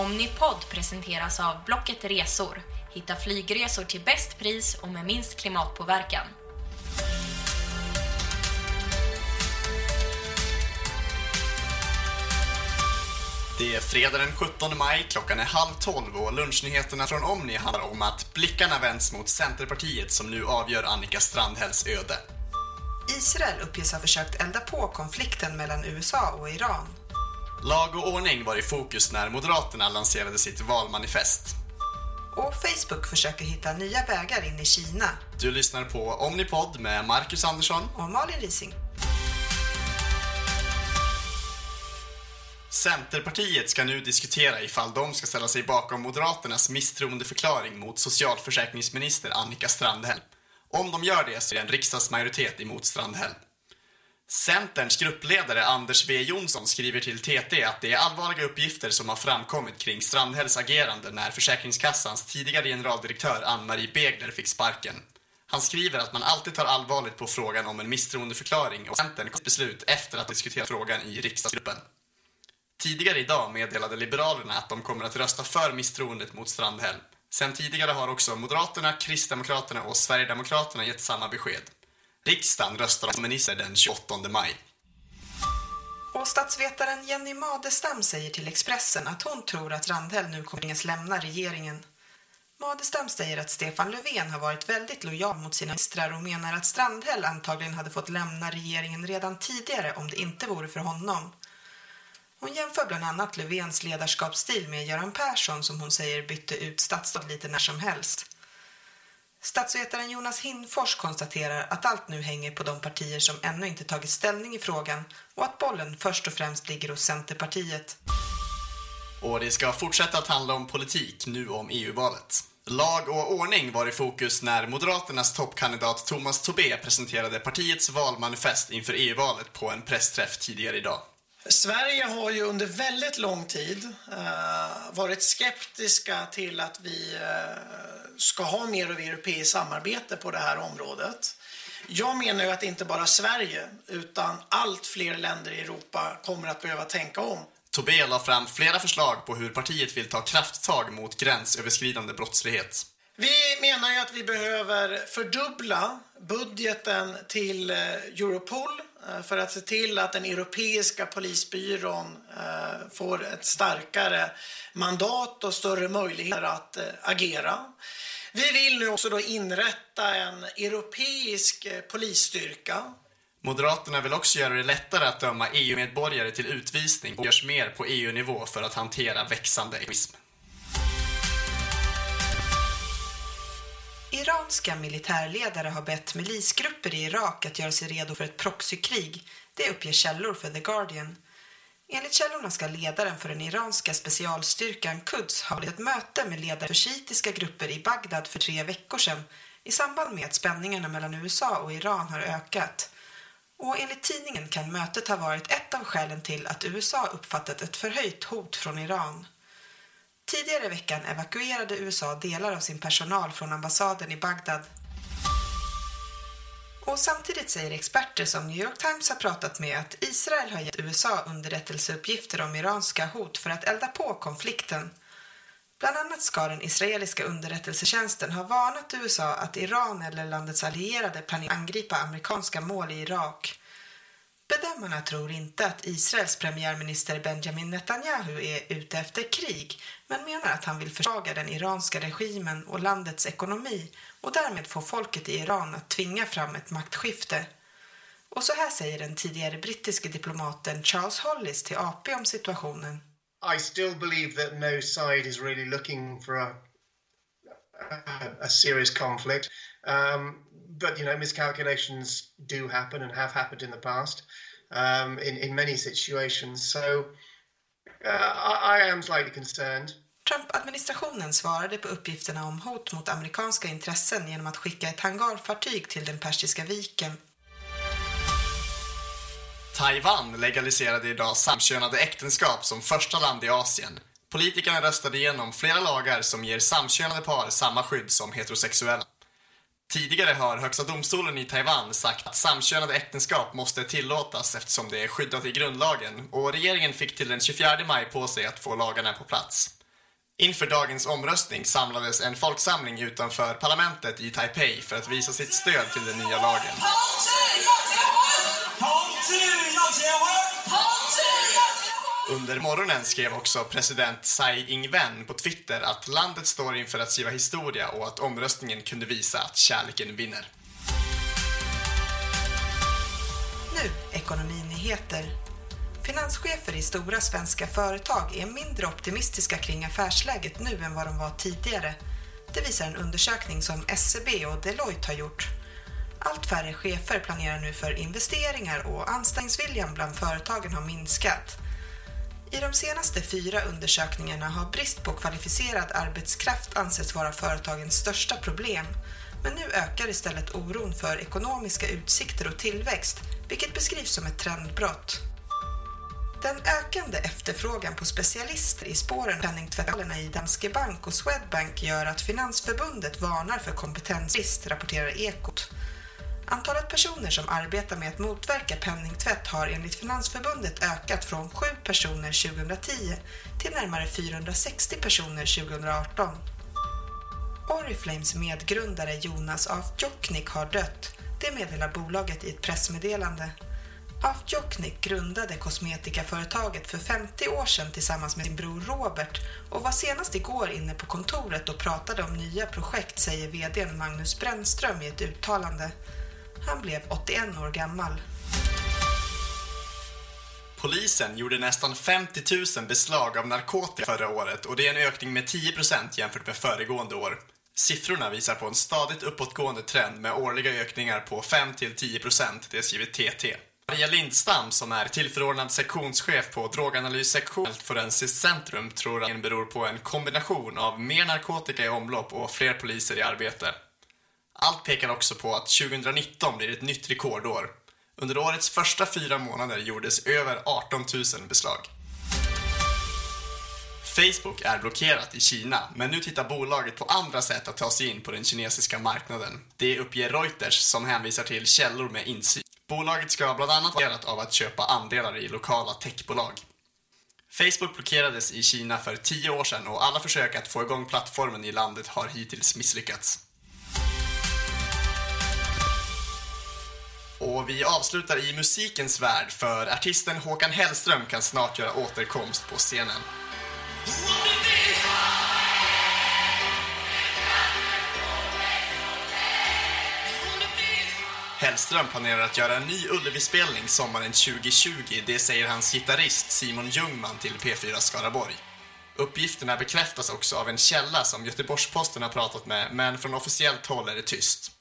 Omnipod presenteras av Blocket Resor. Hitta flygresor till bäst pris och med minst klimatpåverkan. Det är fredag den 17 maj, klockan är halv tolv och lunchnyheterna från Omni handlar om att blickarna vänds mot Centerpartiet som nu avgör Annika Strandhälls öde. Israel uppges ha försökt elda på konflikten mellan USA och Iran. Lag och ordning var i fokus när Moderaterna lanserade sitt valmanifest. Och Facebook försöker hitta nya vägar in i Kina. Du lyssnar på Omnipod med Marcus Andersson. Och Malin Rising. Centerpartiet ska nu diskutera ifall de ska ställa sig bakom Moderaternas misstroendeförklaring mot socialförsäkringsminister Annika Strandhäll. Om de gör det så är det en riksdagsmajoritet emot Strandhäll. Centerns gruppledare Anders W Jonsson skriver till TT att det är allvarliga uppgifter som har framkommit kring Strandhälls agerande när Försäkringskassans tidigare generaldirektör Ann-Marie Begler fick sparken. Han skriver att man alltid tar allvarligt på frågan om en misstroendeförklaring och Centern kom beslut efter att diskutera frågan i riksdagsgruppen. Tidigare idag meddelade Liberalerna att de kommer att rösta för misstroendet mot Strandhäll. Sen tidigare har också Moderaterna, Kristdemokraterna och Sverigedemokraterna gett samma besked. Riksdagen röstar om minister den 28 maj. Och statsvetaren Jenny Madestam säger till Expressen att hon tror att Strandhäll nu kommer att lämna regeringen. Madestam säger att Stefan Löfven har varit väldigt lojal mot sina ministrar och menar att Strandhäll antagligen hade fått lämna regeringen redan tidigare om det inte vore för honom. Hon jämför bland annat Löfvens ledarskapsstil med Göran Persson som hon säger bytte ut statsråd lite när som helst. Statsvetaren Jonas Hinfors konstaterar att allt nu hänger på de partier som ännu inte tagit ställning i frågan och att bollen först och främst ligger hos Centerpartiet. Och det ska fortsätta att handla om politik, nu om EU-valet. Lag och ordning var i fokus när Moderaternas toppkandidat Thomas Tobé presenterade partiets valmanifest inför EU-valet på en pressträff tidigare idag. Sverige har ju under väldigt lång tid eh, varit skeptiska till att vi eh, ska ha mer av europeiskt samarbete på det här området. Jag menar ju att inte bara Sverige utan allt fler länder i Europa kommer att behöva tänka om. Tobé la fram flera förslag på hur partiet vill ta krafttag mot gränsöverskridande brottslighet. Vi menar ju att vi behöver fördubbla budgeten till eh, Europol Eh, för att se till att den europeiska polisbyrån eh, får ett starkare mandat och större möjligheter att eh, agera. Vi vill nu också då inrätta en europeisk polisstyrka Moderaterna vill också göra det lättare att döma EU-medborgare till utvisning och görs mer på EU-nivå för att hantera växande egoism. Iranska militärledare har bett milisgrupper i Irak att göra sig redo för ett proxykrig. Det uppger källor för The Guardian. Enligt källorna ska ledaren för den iranska specialstyrkan Quds ha hållit ett möte med ledare för shiitiska grupper i Bagdad för tre veckor sedan i samband med att spänningarna mellan USA och Iran har ökat. Och enligt tidningen kan mötet ha varit ett av skälen till att USA uppfattat ett förhöjt hot från Iran. Tidigare i veckan evakuerade USA delar av sin personal från ambassaden i Bagdad. Och samtidigt säger experter som New York Times har pratat med att Israel har gett USA underrättelseuppgifter om iranska hot för att elda på konflikten. Bland annat ska den israeliska underrättelsetjänsten ha varnat USA att Iran eller landets allierade planerar att angripa amerikanska mål i Irak. Bedömarna tror inte att Israels premiärminister Benjamin Netanyahu är ute efter krig men menar att han vill försvaga den iranska regimen och landets ekonomi och därmed få folket i Iran att tvinga fram ett maktskifte. Och så här säger den tidigare brittiske diplomaten Charles Hollis till AP om situationen. I still believe that no side is really looking for a, a, a serious conflict. Um, but you know, miscalculations do happen and have happened in the past um, in in many situations. So uh, I, I am slightly concerned. Trump-administrationen svarade på uppgifterna om hot mot amerikanska intressen genom att skicka ett hangarfartyg till den Persiska viken. Taiwan legaliserade idag samkönade äktenskap som första land i Asien. Politikerna röstade igenom flera lagar som ger samkönade par samma skydd som heterosexuella. Tidigare har Högsta domstolen i Taiwan sagt att samkönade äktenskap måste tillåtas eftersom det är skyddat i grundlagen och regeringen fick till den 24 maj på sig att få lagarna på plats. Inför dagens omröstning samlades en folksamling utanför parlamentet i Taipei för att visa sitt stöd till den nya lagen. Under morgonen skrev också president Tsai Ing-wen på Twitter att landet står inför att skriva historia och att omröstningen kunde visa att kärleken vinner. Nu ekonominyheter. Finanschefer i stora svenska företag är mindre optimistiska kring affärsläget nu än vad de var tidigare. Det visar en undersökning som SCB och Deloitte har gjort. Allt färre chefer planerar nu för investeringar och anställningsviljan bland företagen har minskat. I de senaste fyra undersökningarna har brist på kvalificerad arbetskraft ansetts vara företagens största problem. Men nu ökar istället oron för ekonomiska utsikter och tillväxt, vilket beskrivs som ett trendbrott. Den ökande efterfrågan på specialister i spåren av penningtvättarna i Danske Bank och Swedbank gör att Finansförbundet varnar för kompetensbrist, rapporterar Ekot. Antalet personer som arbetar med att motverka penningtvätt har enligt Finansförbundet ökat från 7 personer 2010 till närmare 460 personer 2018. Oriflames medgrundare Jonas Afjoknik har dött. Det meddelar bolaget i ett pressmeddelande. Afjoknik grundade kosmetikaföretaget för 50 år sedan tillsammans med sin bror Robert och var senast igår inne på kontoret och pratade om nya projekt, säger vd Magnus Brännström i ett uttalande. Han blev 81 år gammal. Polisen gjorde nästan 50 000 beslag av narkotika förra året och det är en ökning med 10% jämfört med föregående år. Siffrorna visar på en stadigt uppåtgående trend med årliga ökningar på 5-10% det skriver TT. Maria Lindstam, som är tillförordnad sektionschef på droganalyssektionen Forensiskt centrum, tror att det beror på en kombination av mer narkotika i omlopp och fler poliser i arbete. Allt pekar också på att 2019 blir ett nytt rekordår. Under årets första fyra månader gjordes över 18 000 beslag. Facebook är blockerat i Kina, men nu tittar bolaget på andra sätt att ta sig in på den kinesiska marknaden. Det uppger Reuters som hänvisar till källor med insyn. Bolaget ska bland annat vara av att köpa andelar i lokala techbolag. Facebook blockerades i Kina för tio år sedan och alla försök att få igång plattformen i landet har hittills misslyckats. Och vi avslutar i musikens värld för artisten Håkan Hellström kan snart göra återkomst på scenen. Hellström planerar att göra en ny Ullevi-spelning sommaren 2020. Det säger hans gitarrist Simon Ljungman till P4 Skaraborg. Uppgifterna bekräftas också av en källa som Göteborgs-Posten har pratat med, men från officiellt håll är det tyst.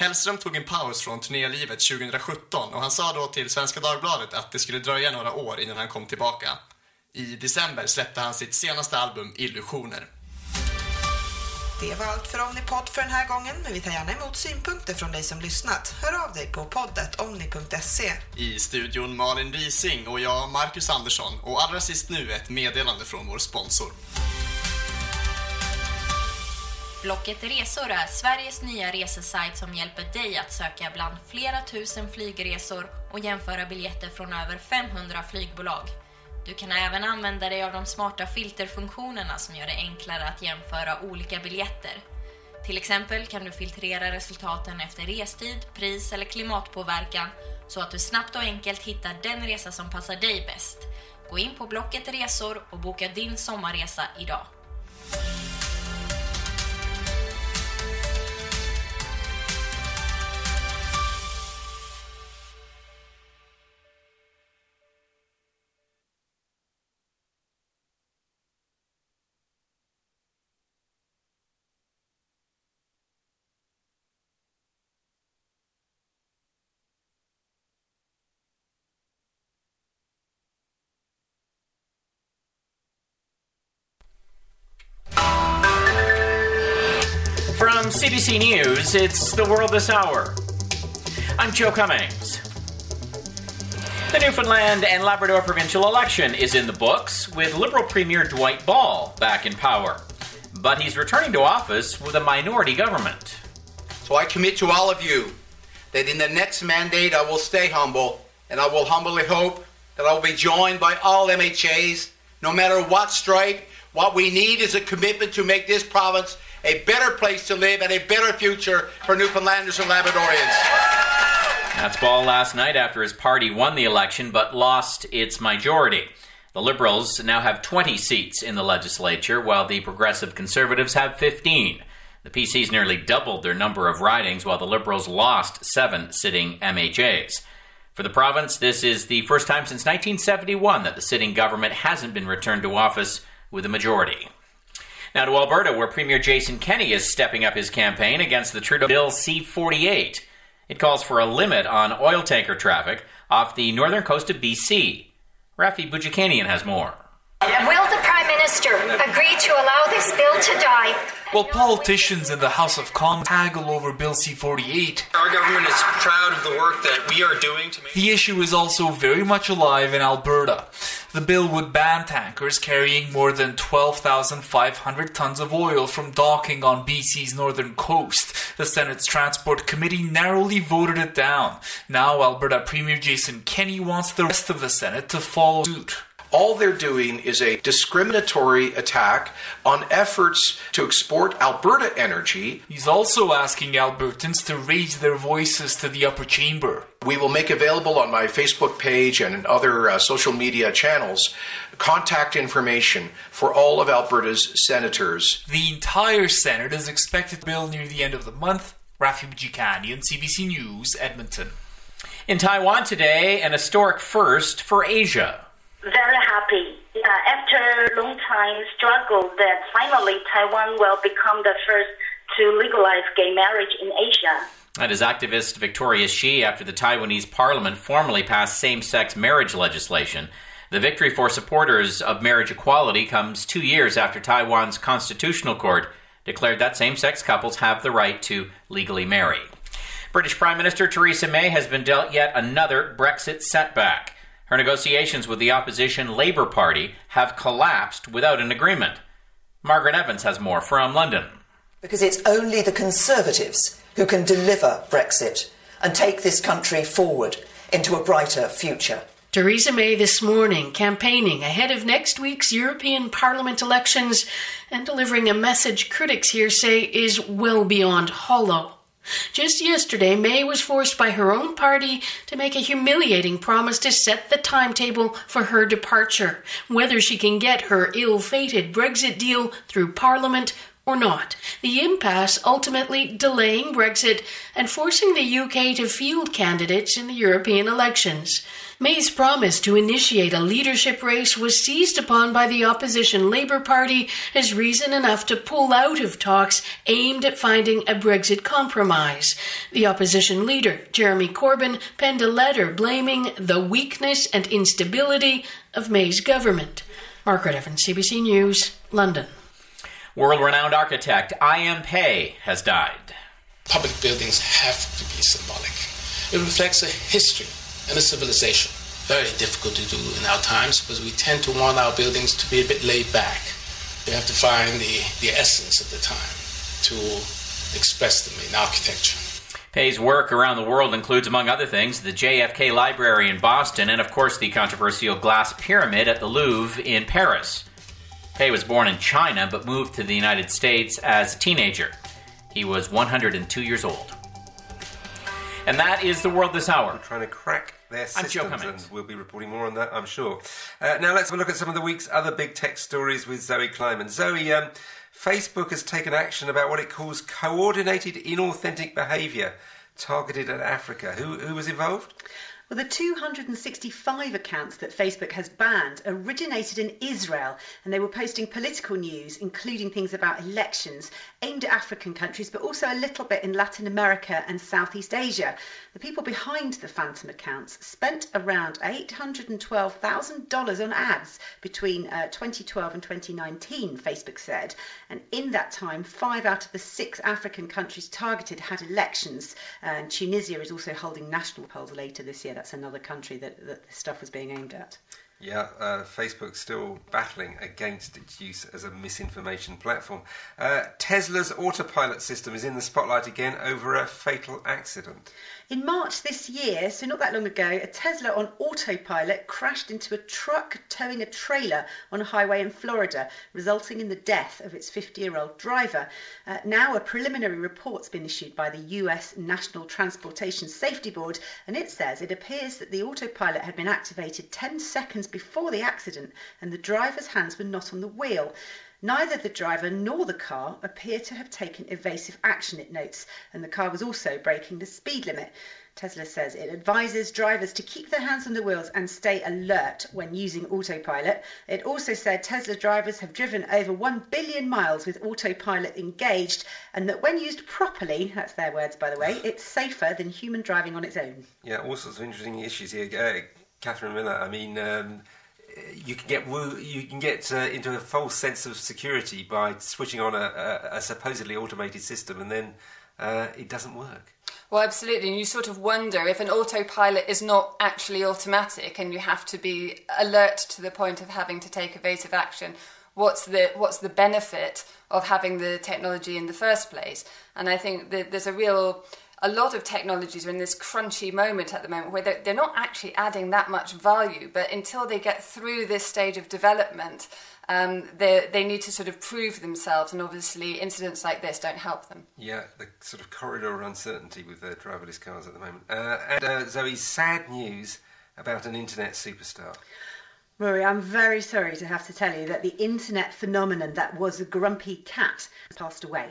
Hellström tog en paus från turnélivet 2017 och han sa då till Svenska Dagbladet att det skulle dröja några år innan han kom tillbaka. I december släppte han sitt senaste album Illusioner. Det var allt för Omnipod för den här gången, men vi tar gärna emot synpunkter från dig som lyssnat. Hör av dig på poddet omni.se. I studion Malin Rising och jag, Marcus Andersson. Och allra sist nu ett meddelande från vår sponsor. Blocket Resor är Sveriges nya resesajt som hjälper dig att söka bland flera tusen flygresor och jämföra biljetter från över 500 flygbolag. Du kan även använda dig av de smarta filterfunktionerna som gör det enklare att jämföra olika biljetter. Till exempel kan du filtrera resultaten efter restid, pris eller klimatpåverkan så att du snabbt och enkelt hittar den resa som passar dig bäst. Gå in på Blocket Resor och boka din sommarresa idag. CBC News, it's The World This Hour. I'm Joe Cummings. The Newfoundland and Labrador provincial election is in the books, with Liberal Premier Dwight Ball back in power. But he's returning to office with a minority government. So I commit to all of you that in the next mandate I will stay humble and I will humbly hope that I will be joined by all MHAs, no matter what stripe, What we need is a commitment to make this province a better place to live and a better future for Newfoundlanders and Labradorians. That's Ball last night after his party won the election but lost its majority. The Liberals now have 20 seats in the legislature, while the Progressive Conservatives have 15. The PCs nearly doubled their number of ridings, while the Liberals lost seven sitting MHAs. For the province, this is the first time since 1971 that the sitting government hasn't been returned to office with a majority. Now to Alberta, where Premier Jason Kenney is stepping up his campaign against the Trudeau Bill C 48. It calls for a limit on oil tanker traffic off the northern coast of BC. Rafi Bujikanian has more. Will the Prime Minister agree to allow this bill to die? While politicians in the House of Commons haggle over Bill C 48, our government is proud of the work that we are doing to make the issue is also very much alive in Alberta. The bill would ban tankers carrying more than 12,500 tons of oil from docking on BC's northern coast. The Senate's Transport Committee narrowly voted it down. Now, Alberta Premier Jason Kenney wants the rest of the Senate to follow suit. All they're doing is a discriminatory attack on efforts to export Alberta energy. He's also asking Albertans to raise their voices to the upper chamber. We will make available on my Facebook page and in other uh, social media channels contact information for all of Alberta's senators. The entire Senate is expected to bill near the end of the month. Rafi Bujikanian, CBC News, Edmonton. In Taiwan today, an historic first for Asia very happy. After a long time struggle, that finally Taiwan will become the first to legalize gay marriage in Asia. That is activist Victoria Shi after the Taiwanese parliament formally passed same sex marriage legislation. The victory for supporters of marriage equality comes two years after Taiwan's constitutional court declared that same sex couples have the right to legally marry. British Prime Minister Theresa May has been dealt yet another Brexit setback. Her negotiations with the opposition Labour Party have collapsed without an agreement. Margaret Evans has more from London. Because it's only the Conservatives who can deliver Brexit and take this country forward into a brighter future. Theresa May this morning campaigning ahead of next week's European Parliament elections and delivering a message critics here say is well beyond hollow. Just yesterday, May was forced by her own party to make a humiliating promise to set the timetable for her departure, whether she can get her ill fated Brexit deal through Parliament or not. The impasse ultimately delaying Brexit and forcing the UK to field candidates in the European elections. May's promise to initiate a leadership race was seized upon by the opposition Labour Party as reason enough to pull out of talks aimed at finding a Brexit compromise. The opposition leader, Jeremy Corbyn, penned a letter blaming the weakness and instability of May's government. Margaret Evans, CBC News, London. World renowned architect I.M. Pei has died. Public buildings have to be symbolic. It reflects a history and a civilization. Very difficult to do in our times because we tend to want our buildings to be a bit laid back. We have to find the, the essence of the time to express them in architecture. Pei's work around the world includes, among other things, the JFK Library in Boston and, of course, the controversial glass pyramid at the Louvre in Paris. Pei was born in China but moved to the United States as a teenager. He was 102 years old. And that is the world this hour. We're trying to crack their systems, and we'll be reporting more on that, I'm sure. Uh, now let's have a look at some of the week's other big tech stories with Zoe Kleiman. Zoe, um, Facebook has taken action about what it calls coordinated inauthentic behaviour targeted at Africa. Who, who was involved? Well, the 265 accounts that Facebook has banned originated in Israel, and they were posting political news, including things about elections, aimed at African countries, but also a little bit in Latin America and Southeast Asia. The people behind the phantom accounts spent around $812,000 on ads between uh, 2012 and 2019, Facebook said. And in that time, five out of the six African countries targeted had elections. And Tunisia is also holding national polls later this year. That's another country that, that this stuff was being aimed at. Yeah, uh, Facebook's still battling against its use as a misinformation platform. Uh, Tesla's autopilot system is in the spotlight again over a fatal accident. In March this year, so not that long ago, a Tesla on autopilot crashed into a truck towing a trailer on a highway in Florida, resulting in the death of its 50 year old driver. Uh, now, a preliminary report's been issued by the US National Transportation Safety Board, and it says it appears that the autopilot had been activated 10 seconds before the accident and the driver's hands were not on the wheel. Neither the driver nor the car appear to have taken evasive action, it notes, and the car was also breaking the speed limit. Tesla says it advises drivers to keep their hands on the wheels and stay alert when using autopilot. It also said Tesla drivers have driven over 1 billion miles with autopilot engaged and that when used properly, that's their words by the way, it's safer than human driving on its own. Yeah, all sorts of interesting issues here. Uh, Catherine Miller, I mean, um, you can get you can get uh, into a false sense of security by switching on a, a, a supposedly automated system, and then uh, it doesn't work. Well, absolutely. And you sort of wonder if an autopilot is not actually automatic, and you have to be alert to the point of having to take evasive action. What's the what's the benefit of having the technology in the first place? And I think that there's a real a lot of technologies are in this crunchy moment at the moment where they're, they're not actually adding that much value, but until they get through this stage of development, um, they, they need to sort of prove themselves, and obviously incidents like this don't help them. Yeah, the sort of corridor of uncertainty with the driverless cars at the moment. Uh, and uh, Zoe, sad news about an internet superstar. Rory, I'm very sorry to have to tell you that the internet phenomenon that was a grumpy cat has passed away.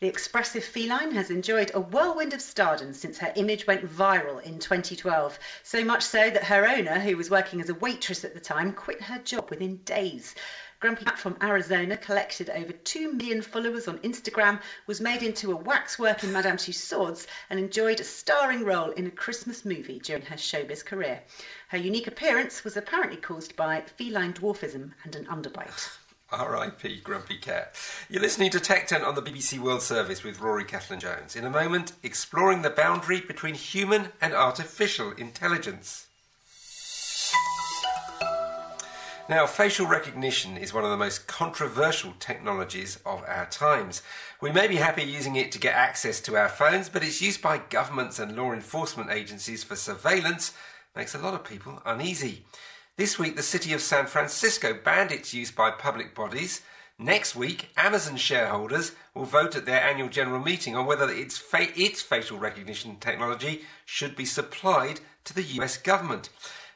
The expressive feline has enjoyed a whirlwind of stardom since her image went viral in 2012, so much so that her owner, who was working as a waitress at the time, quit her job within days. Grumpy Cat from Arizona collected over 2 million followers on Instagram, was made into a waxwork in Madame Tussauds, and enjoyed a starring role in a Christmas movie during her showbiz career. Her unique appearance was apparently caused by feline dwarfism and an underbite. R.I.P. Grumpy Cat. You're listening to Tech Tent on the BBC World Service with Rory Catalan Jones. In a moment, exploring the boundary between human and artificial intelligence. Now, facial recognition is one of the most controversial technologies of our times. We may be happy using it to get access to our phones, but its use by governments and law enforcement agencies for surveillance makes a lot of people uneasy. This week, the city of San Francisco banned its use by public bodies. Next week, Amazon shareholders will vote at their annual general meeting on whether its, fa- its facial recognition technology should be supplied to the US government.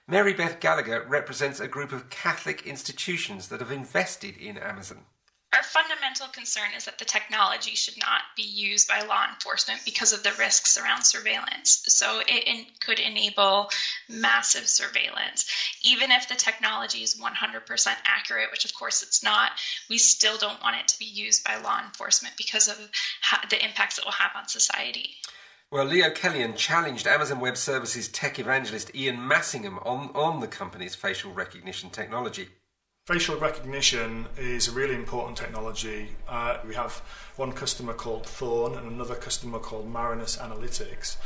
Mary Beth Gallagher represents a group of Catholic institutions that have invested in Amazon. Our fundamental concern is that the technology should not be used by law enforcement because of the risks around surveillance. So it in, could enable massive surveillance. Even if the technology is 100% accurate, which of course it's not, we still don't want it to be used by law enforcement because of the impacts it will have on society. Well, Leo Killian challenged Amazon Web Services tech evangelist Ian Massingham on, on the company's facial recognition technology. Facial recognition is a really important technology. Uh, we have one customer called Thorn and another customer called Marinus Analytics.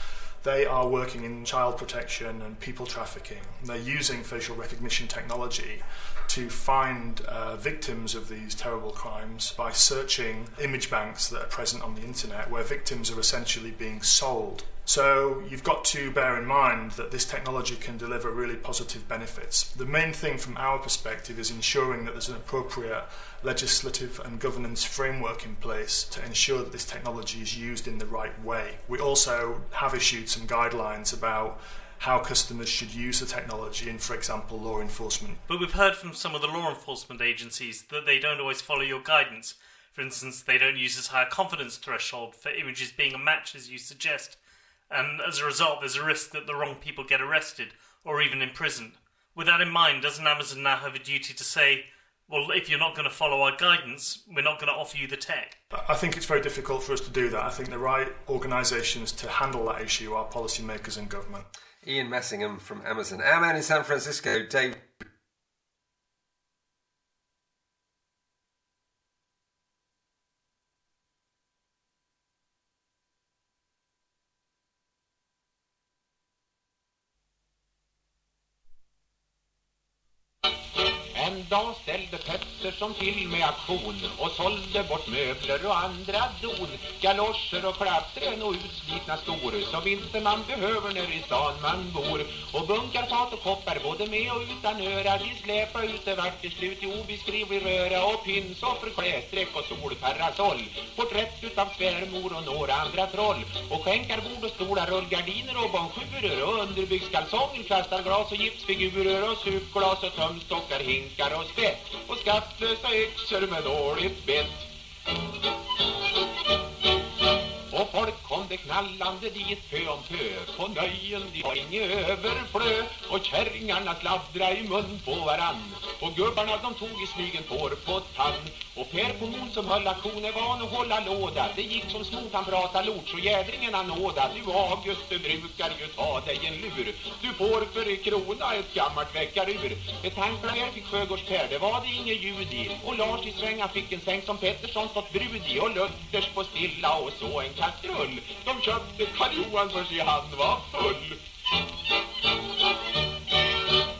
They are working in child protection and people trafficking. They're using facial recognition technology to find uh, victims of these terrible crimes by searching image banks that are present on the internet where victims are essentially being sold so you've got to bear in mind that this technology can deliver really positive benefits. The main thing from our perspective is ensuring that there's an appropriate legislative and governance framework in place to ensure that this technology is used in the right way. We also have issued some guidelines about how customers should use the technology in, for example, law enforcement. But we've heard from some of the law enforcement agencies that they don't always follow your guidance. For instance, they don't use as high a confidence threshold for images being a match as you suggest and as a result, there's a risk that the wrong people get arrested or even imprisoned. With that in mind, doesn't Amazon now have a duty to say, well, if you're not going to follow our guidance, we're not going to offer you the tech? I think it's very difficult for us to do that. I think the right organisations to handle that issue are policymakers and government. Ian Messingham from Amazon. Our man in San Francisco, Dave En dag ställde som till med aktion och sålde bort möbler och andra don. Galoscher och klappträn och utslitna skor som inte man behöver när i stan man bor. Och bunkarfat och koppar både med och utan öra. De släpar ut det vart till slut i obeskrivlig röra och pinsoffer, klästräck och solparasoll. Porträtt utav svärmor och några andra troll. Och skänkar bord och stolar, rullgardiner och bonjurer och underbyggskalsonger, plastarglas och gipsfigurer och supglas och tömstockar, hinkar och spett. Och skattlösa yxor med dåligt bett. Och folk kom knallande dit pö om pö På nöjen de har inget överflö. Och kärringarna sladdra i mun på varann. Och gubbarna de tog i smygen tår på tann. Och Per på mon som höll aktion är van att hålla låda. Det gick som smort han prata lort så jädringen nåda. Du August du brukar ju ta dig en lur. Du får för i krona ett gammalt väckarur. Ett handklaver fick Sjögårds Per det var det inget ljud i. Och Lars i svänga fick en säng som Pettersson stått brud i. Och Luthers på stilla och så en kastrull. De köpte Karl Johan för sig han var full.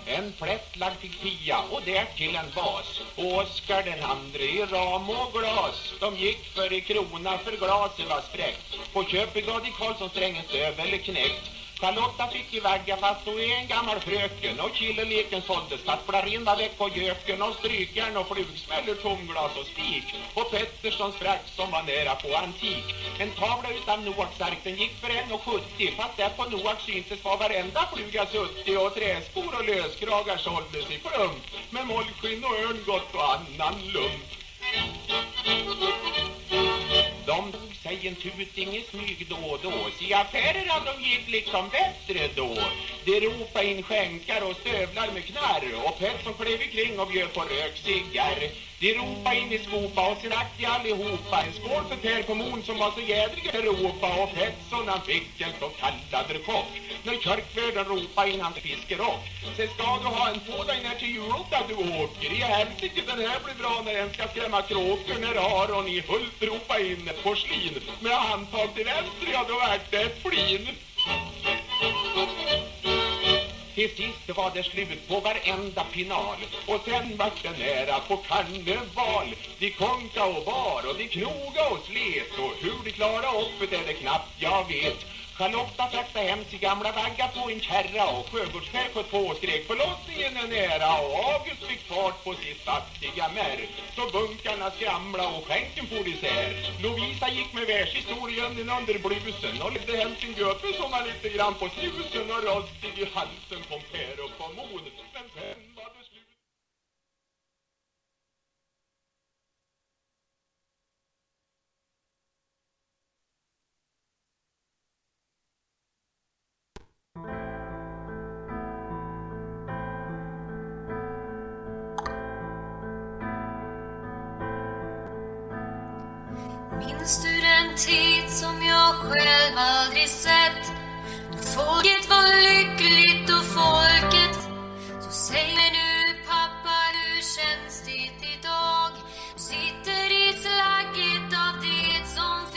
En plättlagd fick Pia och därtill en vas. Och Oskar den andre i ram och glas. De gick för i krona för glaset var spräckt På köpet gav de Karlsson strängen stövel knäckt. Charlotta fick i vagga fast hon är en gammal fröken. Och killeleken såldes tapplar väck och göken. Och strykjärn och flugsmäller, tomglas och spik. Och Petterssons frack som var nära på antik. En tavla utan Noaks ark den gick för 1,70 Fast där på Noaks syntes var varenda fluga suttig Och träskor och löskragar såldes i plump. Med mollskinn och örngott och annan lump. De sig en tuting i smyg då och då. Se affärerna de gick liksom bättre då. De ropa' in skänkar och stövlar med knarr. Och Pettersson klev kring och bjöd på rökciggar de ropa' in i skopa och drack i allihopa. En skål för Per kommun som var så jädriga ropa Och Pettersson han fick en så kallad chock. När körkvärden ropa' in hans fiskerock Sen ska du ha en på dig när till julota du åker. I helsike den här blir bra när en ska skrämma kråkor När Aron i Hult ropa in ett porslin. Med handtag till vänster, ja då vart det ett flin till sist var det slut på varenda final. Och sen var det nära på karneval. De konka och bar och de knoga och slet. Och hur de klara upp det är det knappt jag vet. Charlotta fraktade hem sin gamla vagga på en kärra och sjögårdsfär på två skrek förlossningen är nära och August fick fart på sitt fattiga märr så bunkarna skramla och skänken for isär. Lovisa gick med världshistorien under blusen och ledde hem sin gubbe som var lite grann på snusen och rostig i halsen kom Per och på mod men sen var det slut Minns du den tid som jag själv aldrig sett? Då folket var lyckligt och folket Så säg mig nu pappa, hur känns det idag? Du sitter i slagget av det som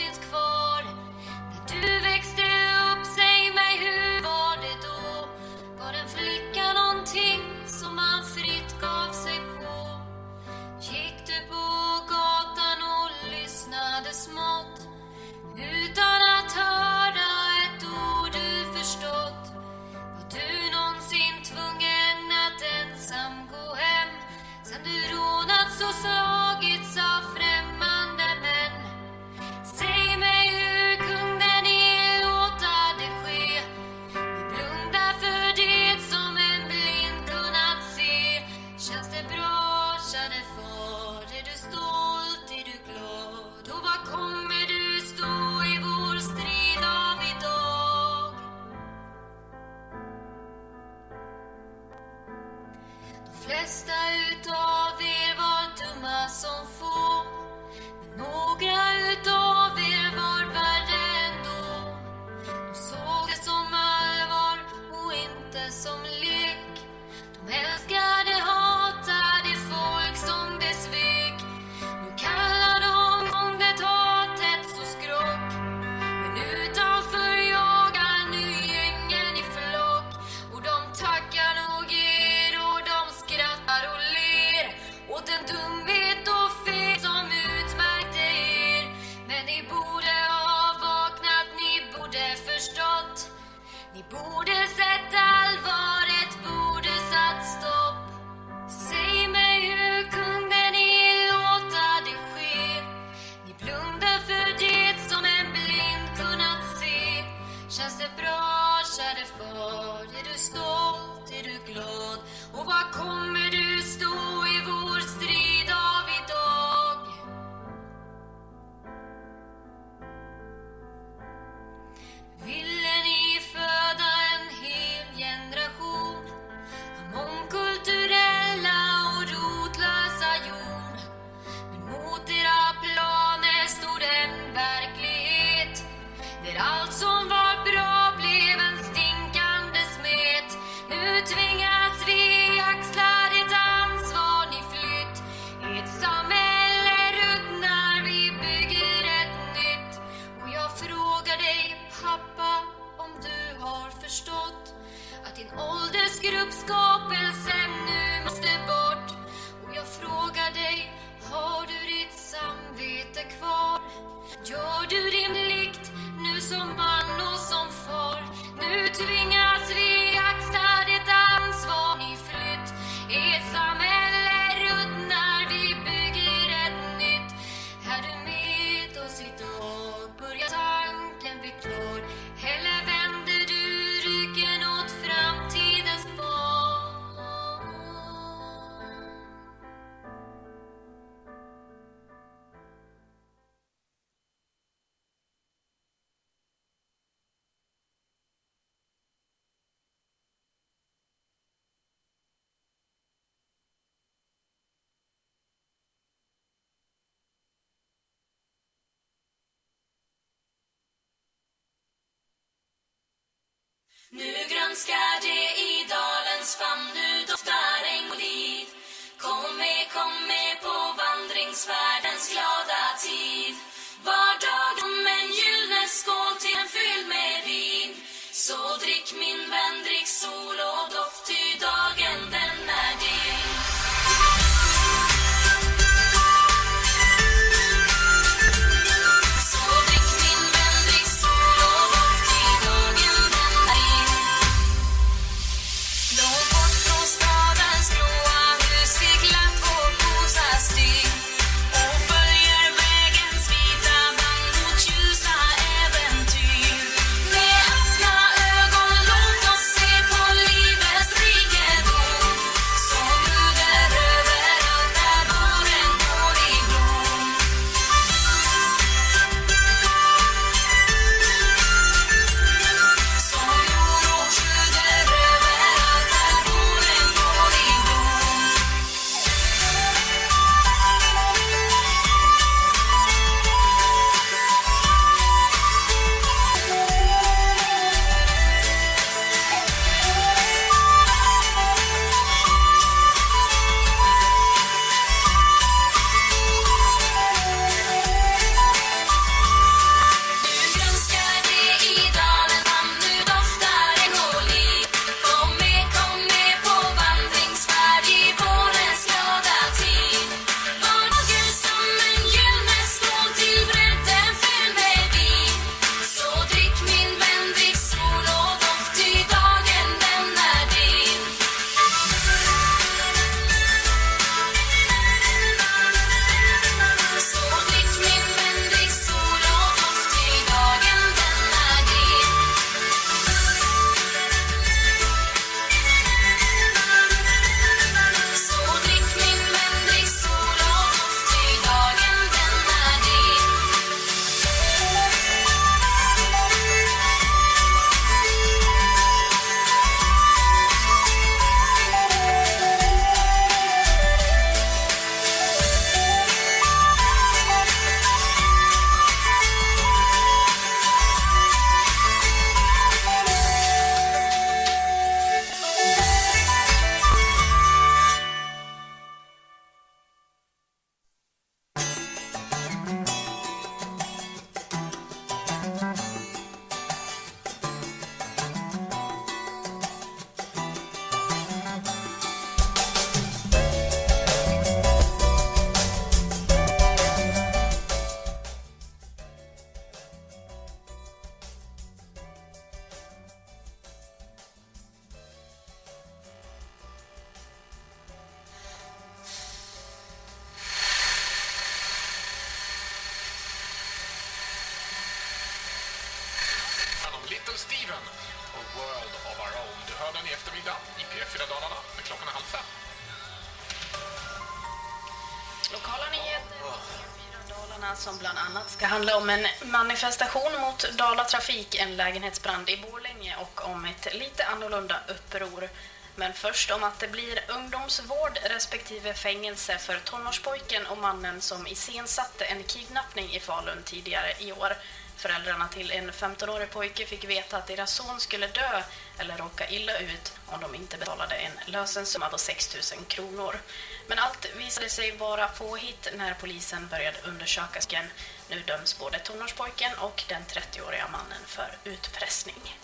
handla om en manifestation mot Dala Trafik, en lägenhetsbrand i Borlänge och om ett lite annorlunda uppror. Men först om att det blir ungdomsvård respektive fängelse för tonårspojken och mannen som iscensatte en kidnappning i Falun tidigare i år. Föräldrarna till en 15-årig pojke fick veta att deras son skulle dö eller råka illa ut om de inte betalade en lösensumma på 6 000 kronor. Men allt visade sig vara påhitt när polisen började undersöka sken. Nu döms både tonårspojken och den 30-åriga mannen för utpressning.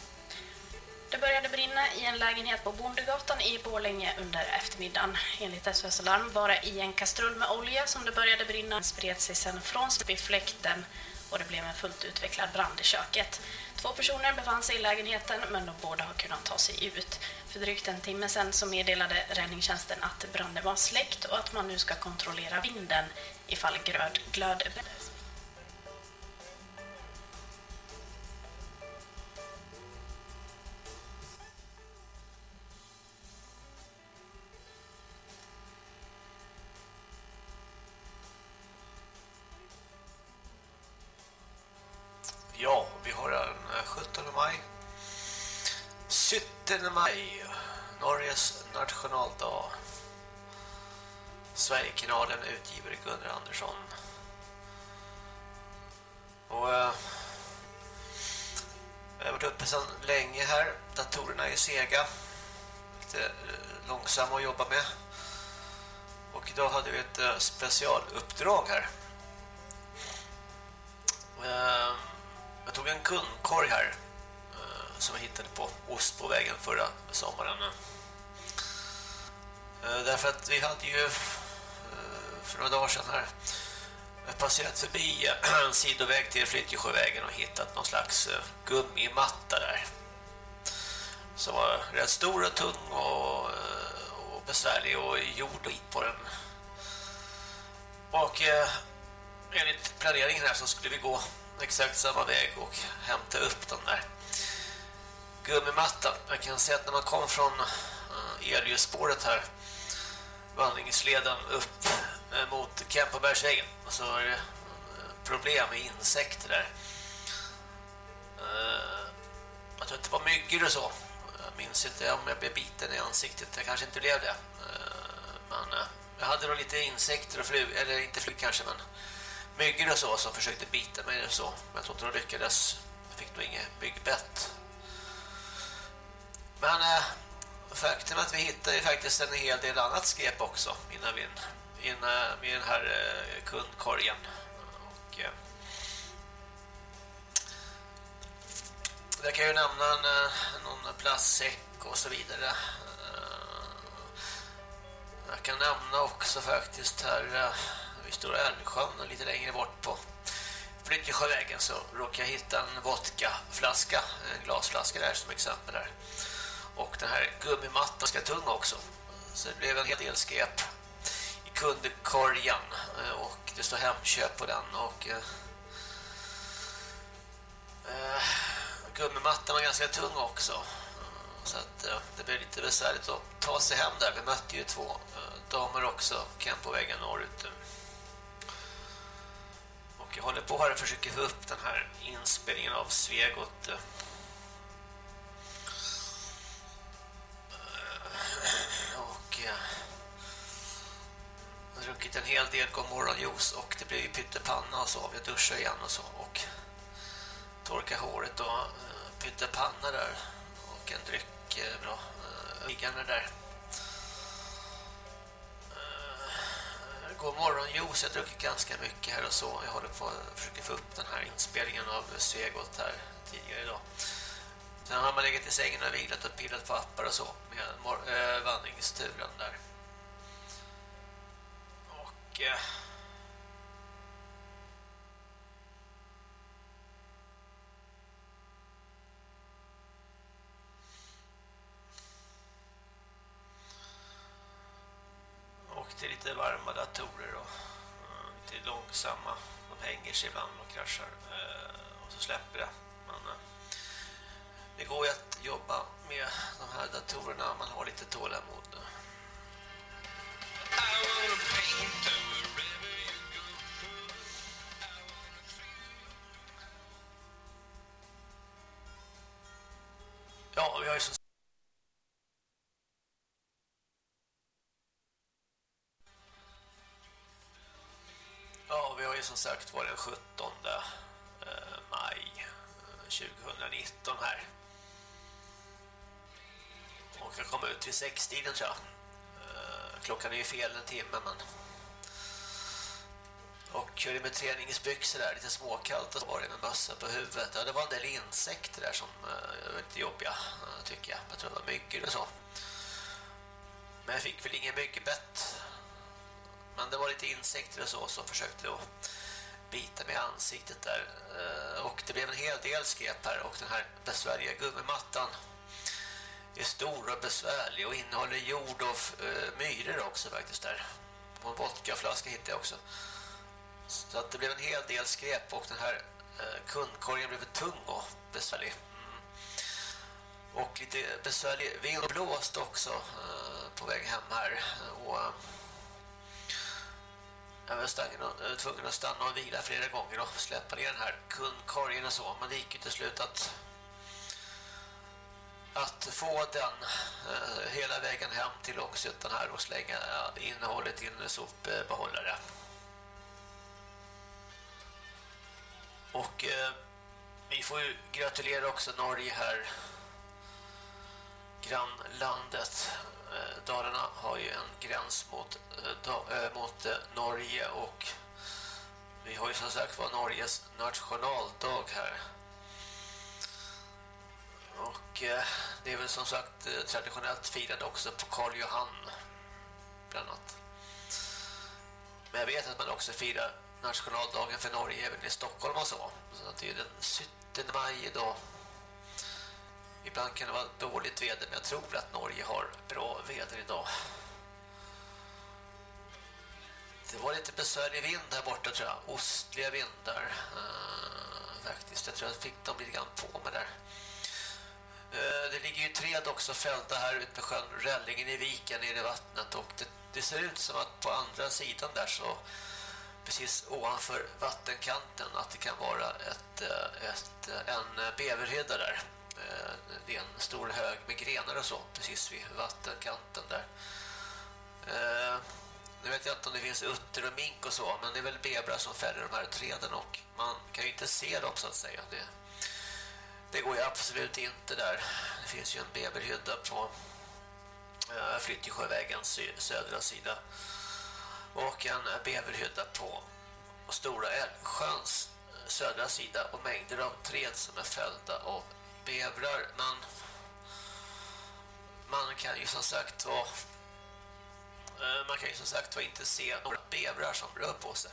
Det började brinna i en lägenhet på Bondegatan i Borlänge under eftermiddagen. Enligt SOS Alarm var det i en kastrull med olja som det började brinna. Den spred sig sedan från fläkten och det blev en fullt utvecklad brand i köket. Två personer befann sig i lägenheten men de båda har kunnat ta sig ut. För drygt en timme sedan så meddelade räddningstjänsten att branden var släckt och att man nu ska kontrollera vinden ifall gröd, glöd 17 maj, Norges nationaldag. Sverigekanalen utgiver Gunnar Andersson. Och eh, jag har varit uppe sedan länge här. Datorerna är sega. Lite eh, långsamma att jobba med. Och idag hade vi ett eh, specialuppdrag här. Eh, jag tog en kundkorg här som jag hittade på Ostbovägen förra sommaren. Eh, därför att vi hade ju eh, för några dagar sedan här eh, passerat förbi en sidoväg till Fritjösjövägen och hittat någon slags gummimatta där. Som var rätt stor och tung och, och besvärlig och jord och på den. Och eh, enligt planeringen här så skulle vi gå exakt samma väg och hämta upp den där gummimattan. Jag kan se att när man kom från eh, Eliusspåret här vandringsleden upp eh, mot Kempenbergsvägen så var det eh, problem med insekter där. Jag tror att det var myggor och så. Jag minns inte om jag blev biten i ansiktet. Jag kanske inte blev det. Men jag hade nog lite insekter och flug, eller inte flug kanske men myggor och så som försökte bita mig och så. Men jag tror inte de lyckades. Jag fick nog inget byggbett. Men eh, faktum att vi hittade ju faktiskt en hel del annat skräp också innan vi innan med den här eh, kundkorgen. Och eh, jag kan ju nämna en, eh, någon plastsäck och så vidare. Eh, jag kan nämna också faktiskt här eh, vid Stora Älvsjön och lite längre bort på Flyttjösjövägen så råkade jag hitta en vodkaflaska, en glasflaska där som exempel där. Och den här gummimattan ska tung också. Så det blev en hel del skräp i kundkorgen eh, och det står hemköp på den och eh, eh gummimattan var ganska tung också. Eh, så att eh, det blev lite besvärligt att ta sig hem där. Vi mötte ju två eh, damer också, Ken på vägen norrut. Och jag håller på här och försöker få upp den här inspelningen av Svegot. Och eh, jag har druckit en hel del godmorgonjuice och det blev ju pyttepanna och så. Jag duschar igen och så och torkar håret och eh, pyttepanna där och en dryck eh, bra liggande där. God morgon juice, jag druckit ganska mycket här och så. Jag håller på att försöka få upp den här inspelningen av Svegot här tidigare idag. Sen har man legat i sängen och vilat och pillat på appar och så med eh, vandringsturen där. Och... Eh sagt var den 17 eh, maj eh, 2019 här. Och jag kom ut vid sextiden tror jag. Eh, klockan är ju fel en timme men och körde med träningsbyxor där, lite småkallt och så var det med mössa på huvudet. Ja, det var en del insekter där som var lite jobbiga, tycker jag. Jag tror det var myggor och så. Men jag fick väl ingen myggbett. Men det var lite insekter och så som försökte att bita mig i ansiktet där. Eh, och det blev en hel del skräp här och den här besvärliga gummimattan är stor och besvärlig och innehåller jord och eh, myror också faktiskt där. På en vodkaflaska hittade jag också. Så att det blev en hel del skräp och den här eh, kundkorgen blev tung och besvärlig. Mm. Och lite besvärlig vind och blåst också på väg hem här. Och jag var tvungen att stanna och vila flera gånger och släppa ner den här kundkorgen och så. Men det gick ju till slut att att få den eh, hela vägen hem till Långsuttan här och slänga innehållet i en sopbehållare. Och eh, vi får ju gratulera också Norge här. Grannlandet Eh, dalarna har ju en gräns mot, eh, eh, mot Norge och vi har ju som sagt var Norges nationaldag här. Och det är väl som sagt traditionellt firande också på Karl Johan bland annat. Men jag vet att man också firar nationaldagen för Norge även i Stockholm och så. Så det är den 17 maj idag. Ibland kan det vara dåligt väder men jag tror att Norge har bra väder idag. Det var lite besvärlig vind här borta tror jag. Ostliga vindar uh, faktiskt. Jag tror att jag fick dem lite grann på mig där. Uh, det ligger ju träd också fällda här ute med sjön Rällingen i viken nere i vattnet och det, det ser ut som att på andra sidan där så precis ovanför vattenkanten att det kan vara ett, eh, ett, en beverhydda där. Eh, det är en stor hög med grenar och så precis vid vattenkanten där. Eh, nu vet jag inte om det finns utter och mink och så men det är väl bebrar som fäller de här träden och man kan ju inte se dem så att säga. Det, det går ju absolut inte där. Det finns ju en beberhydda på eh, Flyttjesjövägens södra sida och en beberhydda på Stora Älvsjöns södra sida och mängder av träd som är fällda av bevrar men man kan ju som sagt vara eh, man kan ju som sagt var inte se några bevrar som rör på sig.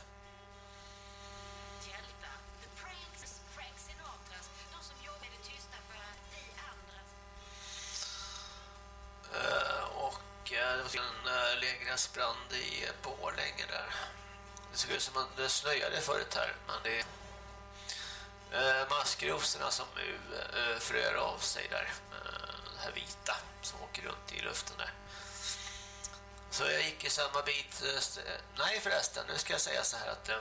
Uh, och uh, det var en lägenhetsbrand i Borlänge där. Det såg ut som att det snöade förut här, men det är eh, maskrosorna som nu eh, fröar av sig där. Eh, det här vita som åker runt i luften där. Så jag gick i samma bit. Eh, eh, nej förresten, nu ska jag säga så här att eh,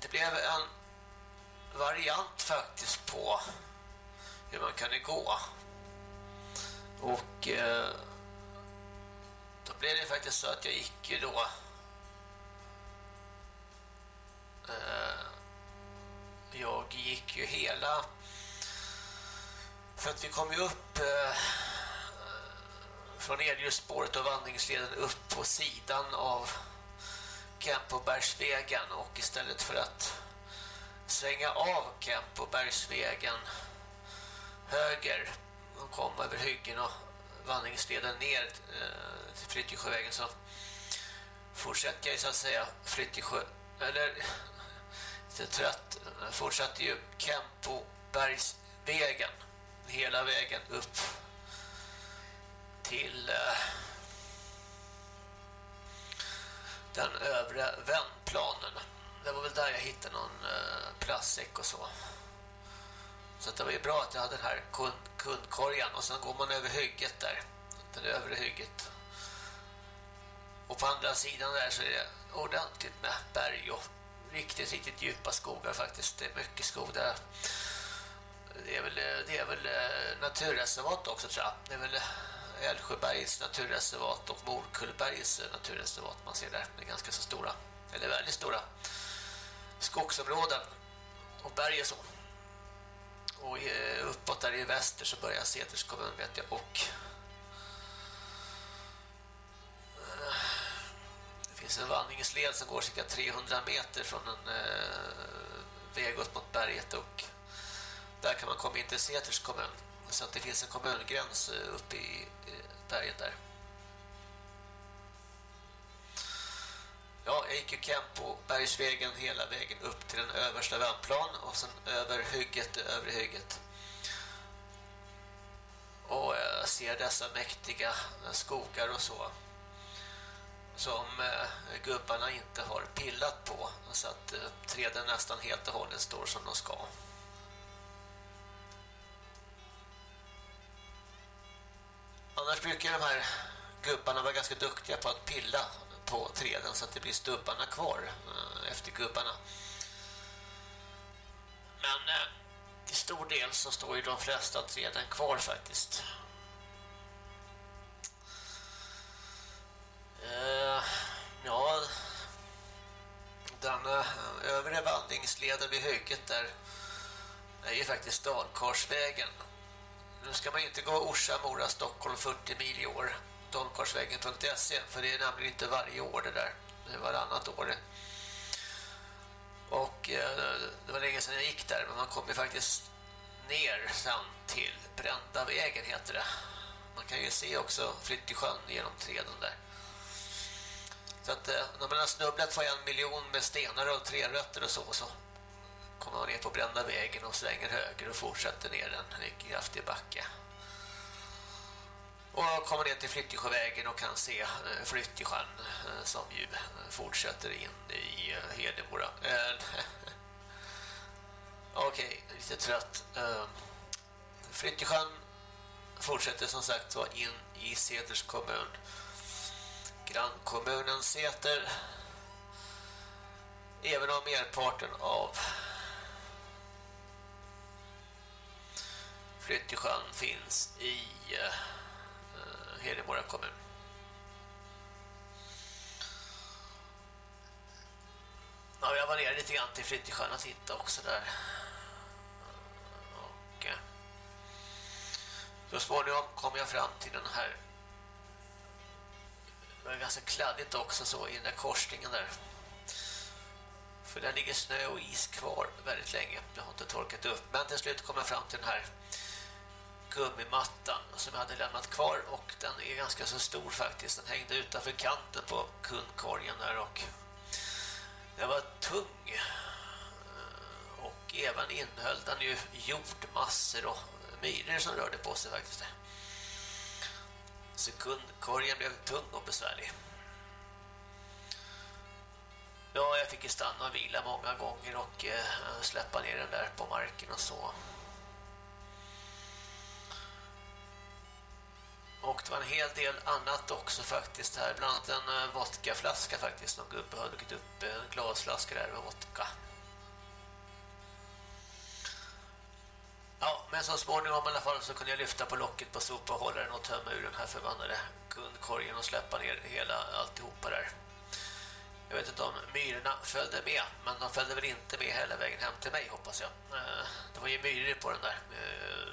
det blev en variant faktiskt på hur man kan gå. Och eh, då blev det faktiskt så att jag gick ju då Eh, jag gick ju hela för att vi kom ju upp eh, från Eljusspåret och vandringsleden upp på sidan av Kempobergsvägen och istället för att svänga av Kempobergsvägen höger och komma över hyggen och vandringsleden ner eh, till Flyttjesjövägen så fortsätter jag så att säga Flyttjesjö eller lite trött fortsatte ju Kempobergsvägen hela vägen upp till eh, den övre vändplanen. Det var väl där jag hittade någon eh, plastsäck och så. Så det var ju bra att jag hade den här kund, kundkorgen och sen går man över hygget där. Den övre hygget. Och på andra sidan där så är det ordentligt med berg och riktigt, riktigt djupa skogar faktiskt. Det är mycket skog där. Det är väl, det är väl eh, naturreservat också tror jag. Det är väl eh, Älvsjöbergs naturreservat och Morkullbergs naturreservat man ser där. Det är ganska så stora, eller väldigt stora skogsområden och berg och så. Och eh, uppåt där i väster så börjar Seters kommun vet jag och det finns en vandringsled som går cirka 300 meter från en eh, väg upp mot berget och där kan man komma in till Seters kommun. Så att det finns en kommungräns eh, uppe i berget där. Ja, jag gick ju camp på Bergsvägen hela vägen upp till den översta vändplan och sen över hygget, övre hygget. Och jag ser dessa mäktiga skogar och så som eh, gubbarna inte har pillat på så att eh, träden nästan helt och hållet står som de ska. Annars brukar de här gubbarna vara ganska duktiga på att pilla på träden så att det blir stubbarna kvar eh, efter gubbarna. Men eh, till stor del så står ju de flesta träden kvar faktiskt. Uh, ja, den uh, övre vandringsleden vid höget där är ju faktiskt Dalkarsvägen. Nu ska man inte gå Orsa, Mora, Stockholm 40 mil i år. Dalkarsvägen.se för det är nämligen inte varje år det där. Det är varannat år. Och uh, det var länge sedan jag gick där men man kom ju faktiskt ner sen till Brända vägen heter det. Man kan ju se också Flyttesjön genom träden där. Så att eh, när man har snubblat för en miljon med stenar och tre rötter och så så kommer man ner på brända vägen och svänger höger och fortsätter ner en mycket kraftig backe. Och kommer ner till Flyttesjövägen och kan se eh, eh, som ju eh, fortsätter in i eh, Hedemora. Eh, okej, okay, lite trött. Flyttesjön fortsätter som sagt så in i Seders kommun grannkommunen Säter även om merparten av Flyttesjön finns i eh, Hedemora kommun. Ja, jag var nere lite grann till Flyttesjön och tittade också där. Och uh, så småningom kom jag fram till den här det var ganska kladdigt också så i den där korsningen där. För där ligger snö och is kvar väldigt länge. Det har inte torkat upp. Men till slut kom jag fram till den här gummimattan som jag hade lämnat kvar. Och den är ganska så stor faktiskt. Den hängde utanför kanten på kundkorgen där och den var tung. Eh, och även innehöll den ju jordmassor och myror som rörde på sig faktiskt. Sekundkorgen blev tung och besvärlig. Ja, jag fick ju stanna och vila många gånger och eh, släppa ner den där på marken och så. Och det var en hel del annat också faktiskt här. Bland annat en eh, vodkaflaska faktiskt. Någon gubbe hade druckit upp en glasflaska där med vodka. Ja, men så småningom i alla fall så kunde jag lyfta på locket på sopahållaren och tömma ur den här förbannade kundkorgen och släppa ner hela alltihopa där. Jag vet inte om myrorna följde med, men de följde väl inte med hela vägen hem till mig hoppas jag. Eh, det var ju myror på den där eh,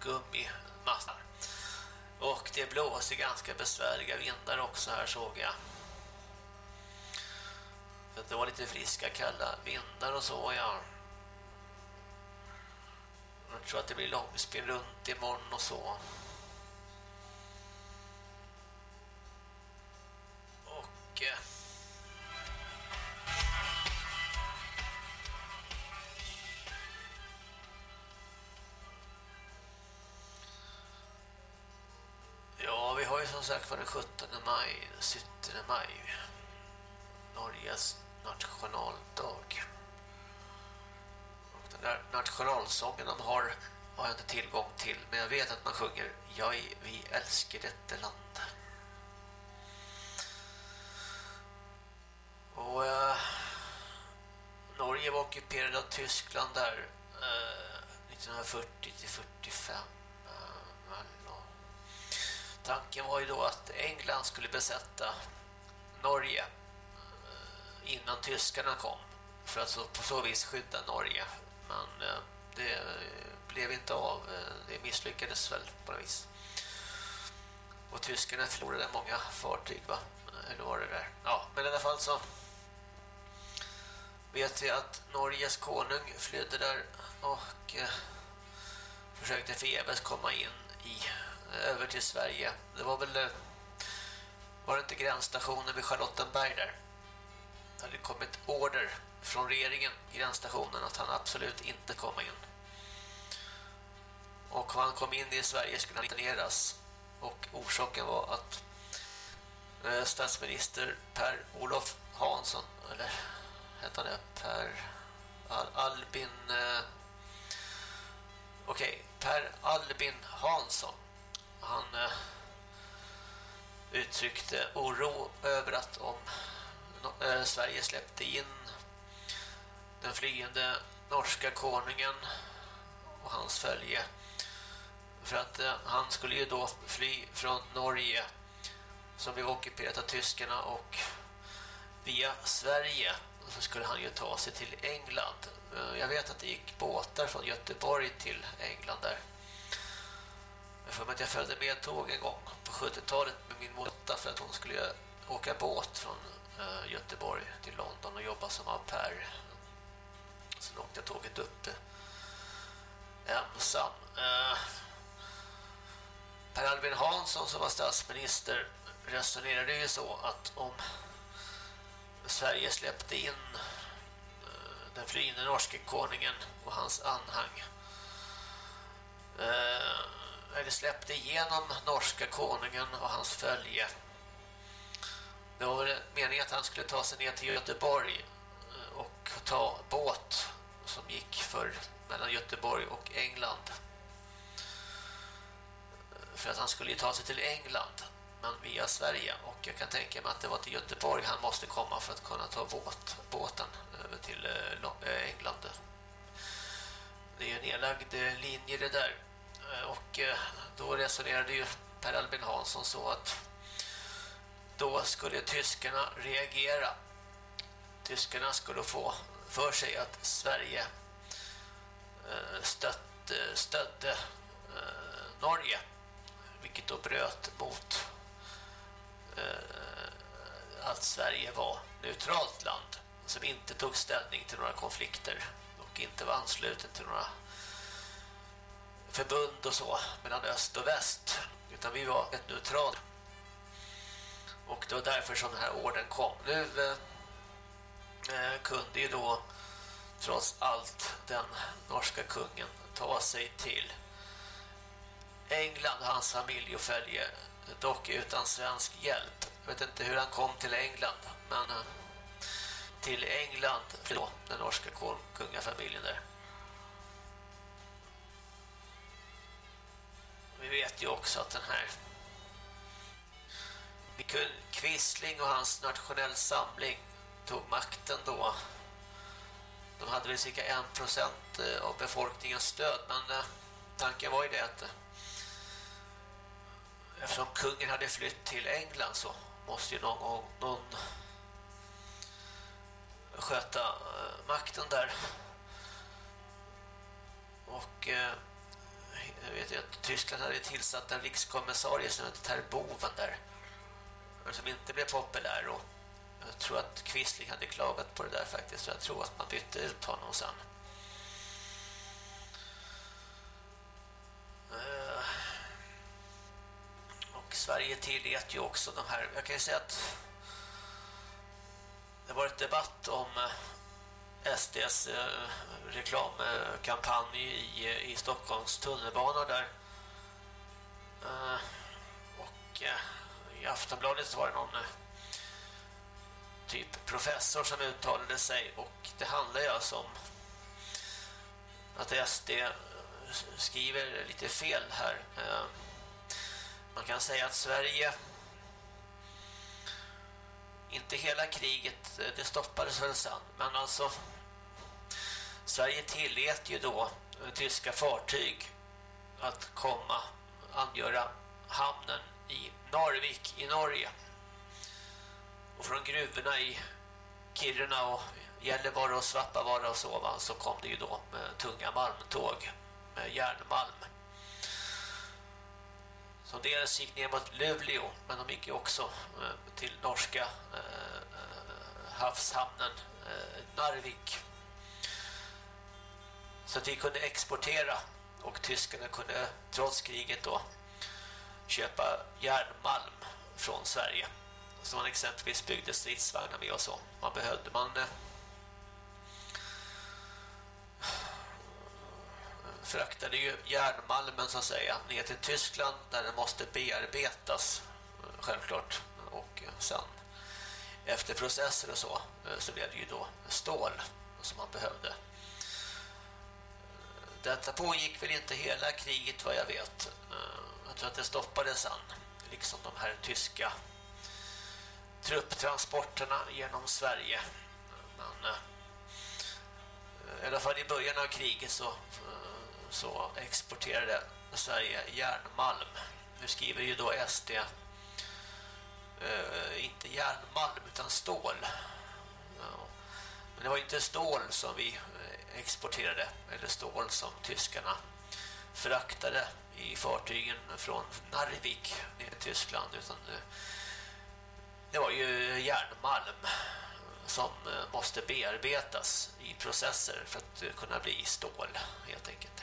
gummimassan. Och det blåser ganska besvärliga vindar också här såg jag. Så det var lite friska, kalla vindar och så, ja. Jag tror att det blir långspel runt imorgon och så. Och... Eh, ja, vi har ju som sagt för den 17 maj, 17 maj. Norges nationaldag. Den där nationalsången de har har jag inte tillgång till. Men jag vet att man sjunger Jag, vi älskar detta land. Och eh, Norge var ockuperad av Tyskland där eh, 1940 till 45. Eh, tanken var ju då att England skulle besätta Norge eh, innan tyskarna kom för att så, på så vis skydda Norge. Men eh, det blev inte av. Eh, det misslyckades väl på något vis. Och tyskarna förlorade många fartyg va? Eller eh, var det där? Ja, men i alla fall så vet vi att Norges konung flydde där och eh, försökte förgäves komma in i över till Sverige. Det var väl var det inte gränsstationen vid Charlottenberg där? Det hade kommit order från regeringen, gränsstationen, att han absolut inte kom in. Och om han kom in i Sverige skulle han interneras. Och orsaken var att eh, statsminister Per Olof Hansson, eller hette han det? Per Al Albin... Eh, Okej, okay, Per Albin Hansson. Han eh, uttryckte oro över att om eh, Sverige släppte in den flyende norska konungen och hans följe för att eh, han skulle ju då fly från Norge som blev ockuperat av tyskarna och via Sverige så skulle han ju ta sig till England. Eh, jag vet att det gick båtar från Göteborg till England där. Jag att jag följde med tåg en gång på 70-talet med min motta för att hon skulle åka båt från eh, Göteborg till London och jobba som au pair. Sen åkte jag tåget upp ensam. Eh, per Albin Hansson som var statsminister resonerade ju så att om Sverige släppte in eh, den flyende norske konungen och hans anhang eh, eller släppte igenom norska konungen och hans följe det var meningen att han skulle ta sig ner till Göteborg och ta båt som gick för mellan Göteborg och England för att han skulle ta sig till England men via Sverige och jag kan tänka mig att det var till Göteborg han måste komma för att kunna ta båt, båten över till eh, eh, England. Det är ju en nedlagd eh, linje det där och då resonerade ju Per Albin Hansson så att då skulle tyskarna reagera. Tyskarna skulle få för sig att Sverige eh, stött, eh, stödde eh, Norge vilket då bröt mot att Sverige var neutralt land som inte tog ställning till några konflikter och inte var ansluten till några förbund och så mellan öst och väst utan vi var ett neutralt och det var därför som den här orden kom. Nu Eh, kunde ju då trots allt den norska kungen ta sig till England, hans familj och följe, dock utan svensk hjälp. Jag vet inte hur han kom till England, men eh, till England, då, den norska kungafamiljen där. Vi vet ju också att den här Quisling och hans nationell samling tog makten då. De hade väl cirka 1% eh, av befolkningens stöd, men eh, tanken var ju det att eh, eftersom kungen hade flytt till England så måste ju någon gång någon sköta makten där. Och jag vet ju att Tyskland hade tillsatt en rikskommissarie som hette Terboven där. Som inte blev populär och jag tror att Quisling hade klagat på det där faktiskt så jag tror att man bytte ut honom sen. Eh, och Sverige tillät ju också de här, jag kan ju säga att det var ett debatt om eh, SDs eh, reklamkampanj i, i Stockholms tunnelbana där. Och i Aftonbladet var det någon typ professor som uttalade sig och det handlar ju alltså om att SD skriver lite fel här. Ehm, man kan säga att Sverige inte hela kriget, eh, det stoppades väl sen, men alltså Sverige tillät ju då eh, tyska fartyg att komma angöra hamnen i Narvik i Norge. Och från gruvorna i Kiruna och Gällivare och Svappavaara och så, va, så kom det ju då med tunga malmtåg med järnmalm. Så dels gick ner mot Luleå men de gick ju också eh, till norska eh, eh, havshamnen eh, Narvik. Så att vi kunde exportera och tyskarna kunde trots kriget då köpa järnmalm från Sverige som man exempelvis byggde stridsvagnar med och så. Man behövde man fraktade ju järnmalmen så att säga ner till Tyskland där den måste bearbetas självklart och sen efter processer och så så blev det ju då stål som man behövde. Detta pågick väl inte hela kriget vad jag vet. Jag tror att det stoppades sen liksom de här tyska trupptransporterna genom Sverige. Men eh, eh, i alla fall i början av kriget så eh, så exporterade Sverige järnmalm. Nu skriver ju då SD eh, inte järnmalm utan stål. Men det var inte stål som vi exporterade eller stål som tyskarna fraktade i fartygen från Narvik ner till Tyskland utan det var ju järnmalm som eh, måste bearbetas i processer för att eh, kunna bli stål helt enkelt.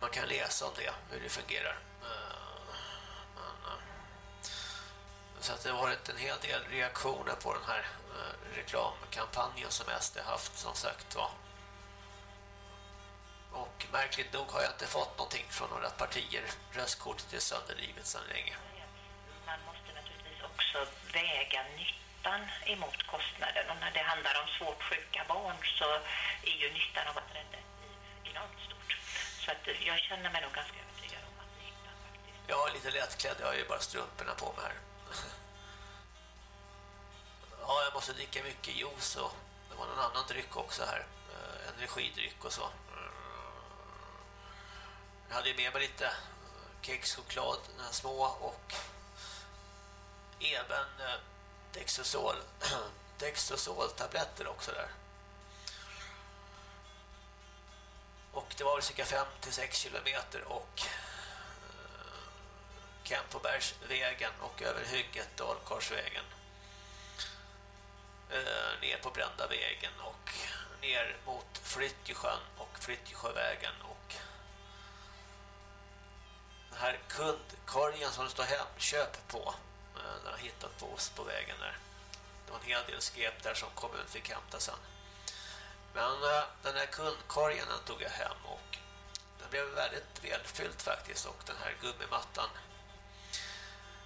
man kan läsa om det, hur det fungerar. Eh, men, så att det har varit en hel del reaktioner på den här reklamkampanjen som SD haft som sagt var. Och märkligt nog har jag inte fått någonting från några partier. Röstkortet är sönderrivet sedan länge. Också väga nyttan emot kostnaden. Och när det handlar om svårt sjuka barn så är ju nyttan av att rädda ett liv enormt stor. Så att jag känner mig nog ganska övertygad om att nyttan faktiskt... Jag är lite lättklädd. Jag har ju bara strumporna på mig här. Ja, jag måste dricka mycket juice och det var någon annan dryck också här. Eh, energidryck och så. Mm. Jag hade ju med mig lite eh, kexchoklad, den här små och även eh, Dexosol Dexosol-tabletter också där. Och det var väl cirka 5-6 kilometer och eh, Kempobergsvägen och över hygget Dalkarsvägen eh, ner på Brända vägen och ner mot Flyttjesjön och Flyttjesjövägen och den här kundkorgen som det står hemköp på när den har hittat på oss på vägen där. Det var en hel del skep där som kommun fick hämta sen. Men eh, den här kundkorgen den tog jag hem och den blev väldigt välfylld faktiskt och den här gummimattan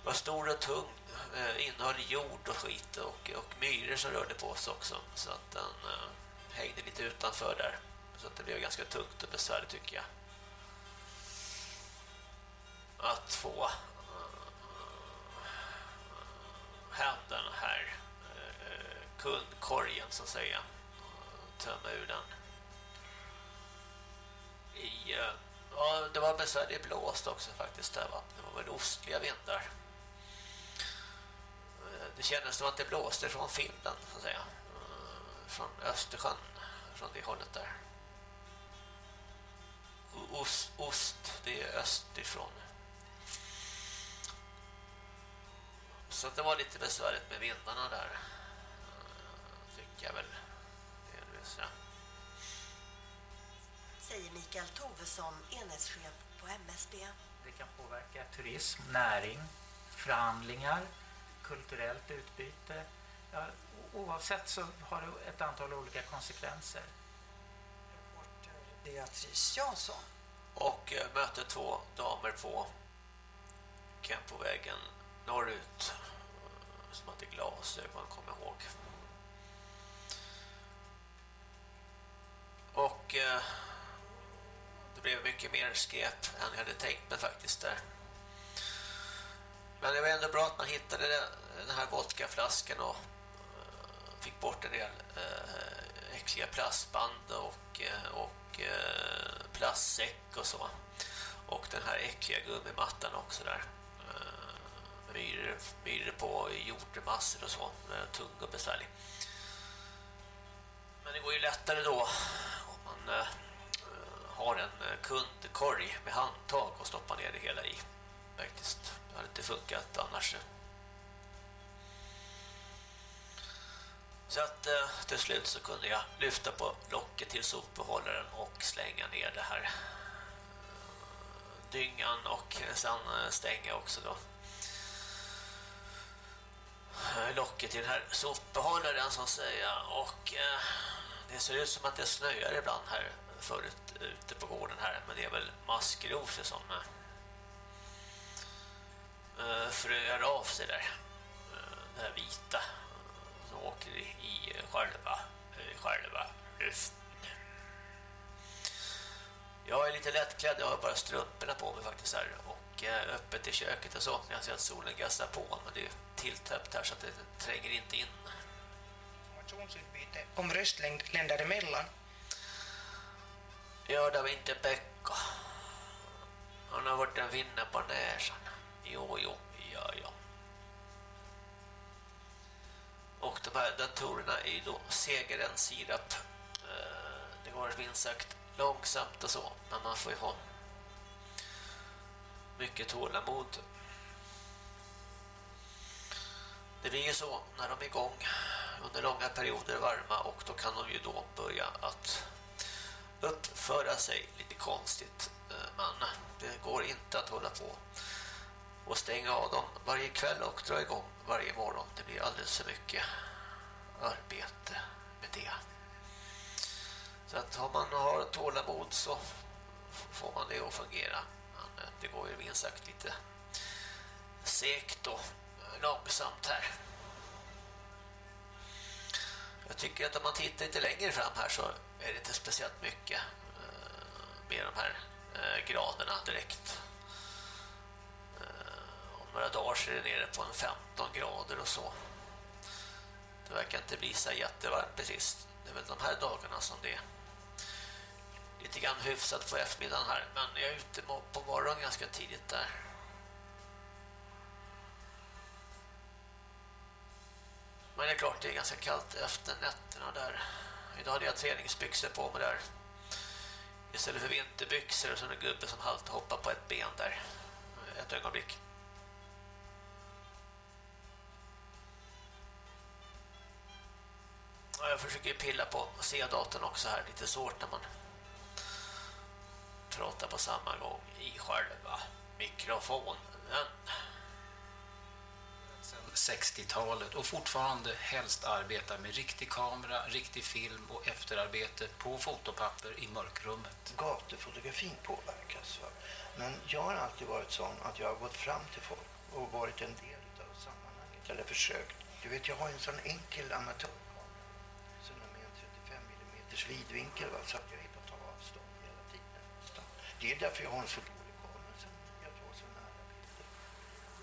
var stor och tung, eh, innehöll jord och skit och, och myror som rörde på sig också så att den eh, hängde lite utanför där så att det blev ganska tungt och besvärligt tycker jag att få hem den här eh, kundkorgen så att säga och tömma ur den. I, eh, ja, det var besvärligt blåst också faktiskt där va. Det var väl ostliga vindar. Eh, det kändes som att det blåste från Finland så att säga. Från Östersjön, från det hållet där. Ost, ost det är öst ifrån. Så det var lite besvärligt med vindarna där. Tycker jag väl delvis, ja. Säger Mikael Tovesson, enhetschef på MSB. Det kan påverka turism, näring, förhandlingar, kulturellt utbyte. Ja, oavsett så har det ett antal olika konsekvenser. Reporter Beatrice Jansson. Och eh, mötte två damer på Kempovägen norrut som hade glasögon, kommer ihåg. och eh, det blev mycket mer skräp än jag hade tänkt mig faktiskt där. Men det var ändå bra att man hittade den här vodkaflaskan och eh, fick bort en del eh, äckliga plastband och, eh, och plastsäck och så. Och den här äckliga gummimattan också där myr, myror, på jordmassor och så. Tung och besvärlig. Men det går ju lättare då om man eh, har en eh, kundkorg med handtag och stoppar ner det hela i. Faktiskt. Det hade inte funkat annars. Så att eh, till slut så kunde jag lyfta på locket till sopbehållaren och slänga ner det här eh, dyngan och eh, sen stänga också då Eh, locket i den här sopbehållaren så att säga. Och eh, det ser ut som att det snöar ibland här förut ute på gården här men det är väl maskrosor som eh, eh fröar av sig där. Eh, det här vita som åker i själva, själva luften. Jag är lite lättklädd, jag har bara strumporna på mig faktiskt här och eh, öppet i köket och så. Jag ser att solen gassar på men det är tilltäppt här så att det tränger inte in. Informationsutbyte om röstländer emellan. Ja, det var inte Pekka. Han har varit en vinne på näsan. Jo, jo, ja, ja. Och de här datorerna är då segerens sirap. Det går minst sagt långsamt och så. Men man får ju ha mycket tålamod. Det blir ju så när de är igång under långa perioder varma och då kan de ju då börja att uppföra sig lite konstigt. Eh, men det går inte att hålla på och stänga av dem varje kväll och dra igång varje morgon. Det blir alldeles för mycket arbete med det. Så att om man har tålamod så får man det att fungera. Det går ju minst sagt lite segt och långsamt här. Jag tycker att om man tittar lite längre fram här så är det inte speciellt mycket eh, med de här eh, graderna direkt. Eh, om några dagar så är det nere på en 15 grader och så. Det verkar inte bli så jättevarmt precis. Det är väl de här dagarna som det är lite grann hyfsat på eftermiddagen här. Men jag är ute på morgonen ganska tidigt där. Men det är klart det är ganska kallt efter nätterna där. Idag hade jag träningsbyxor på mig där. Istället för vinterbyxor och så en gubbe som halvt hoppar på ett ben där. Ett ögonblick. Jag försöker pilla på C-datorn också här. Lite svårt när man prata på samma gång i själva mikrofonen. 60-talet och fortfarande helst arbetar med riktig kamera, riktig film och efterarbete på fotopapper i mörkrummet. Gatufotografin påverkas. Va? Men jag har alltid varit sån att jag har gått fram till folk och varit en del av sammanhanget eller försökt. Du vet, jag har en sån enkel amatörkamera. Sån med en 35 mm vidvinkel va? så att jag är på att ta avstånd hela tiden. Det är därför jag har en så dålig kamera som jag tar så nära bilder.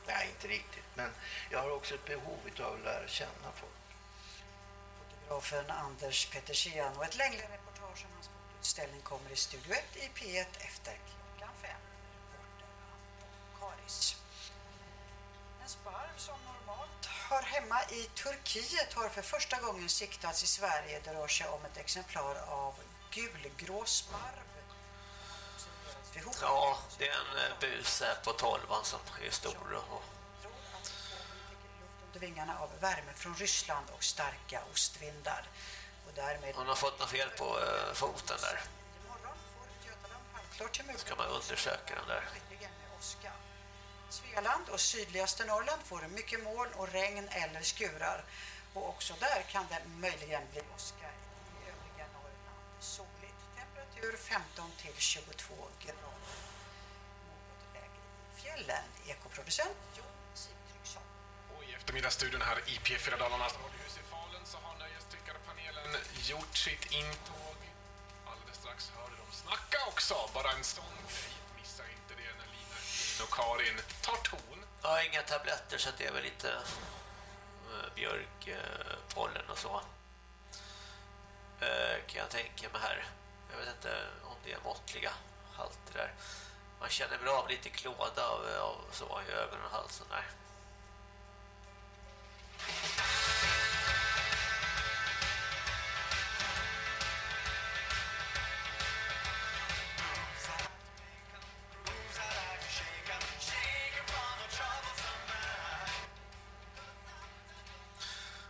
Nej, inte riktigt. Men jag har också ett behov av att lära känna folk. Fotografen Anders Petersian och ett längre reportage om hans fotoutställning kommer i Studio 1 i P1 efter klockan 5. Reporter Anton Karis. En sparv som normalt hör hemma i Turkiet har för första gången siktats i Sverige. Det rör sig om ett exemplar av gulgrå sparv Ja, det är en eh, bus på tolvan som är stor och under vingarna av värme från Ryssland och starka ostvindar. Och därmed... Hon har fått något fel på uh, foten där. Ska man undersöka den där. Svealand och sydligaste Norrland får mycket moln och regn eller skurar. Och också där kan det möjligen bli åska i övriga Norrland. Soligt. Temperatur 15 till 22 grader. Något lägre i fjällen. Ekoproducent Jon Sigtrycksson. Och i eftermiddagsstudion här i P4 Dalarnas radiohus i Falun så har nöjestyckarpanelen gjort sitt intåg. Alldeles strax också. Bara en sån grej. Missa inte det när Lina och Karin tar ton. Ja, inga tabletter så det är väl lite uh, björkpollen uh, och så. Uh, kan jag tänka mig här. Jag vet inte om det är måttliga halter där. Man känner bra av lite klåda av, av så i ögonen och halsen där.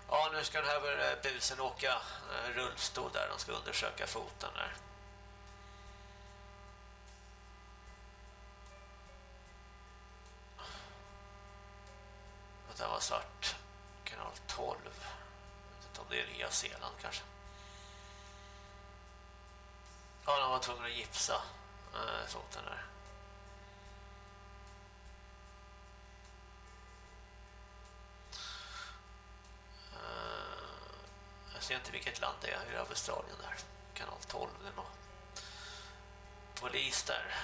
Ja, nu ska den här eh, busen åka eh, rullstol där. De ska undersöka foten där. Tvungna att gipsa äh, där. Jag ser inte vilket land det är i Australien där. Kanal 12 det är polis där.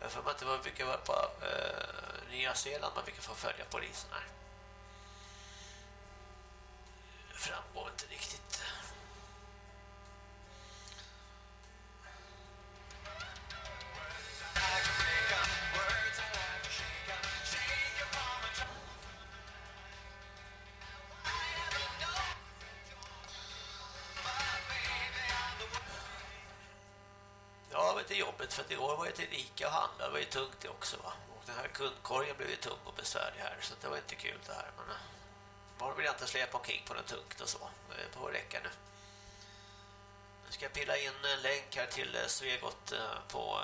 Jag får att det var mycket vara på eh, Nya Zeeland man brukar få följa polisen här. Var jag och handlade. Det var ju tungt det också va. Och den här kundkorgen blev ju tung och besvärlig här så det var inte kul det här. Men eh, man vill inte släpa omkring på något tungt och så. Det på att räcka nu. Nu ska jag pilla in en länk här till eh, Svegot på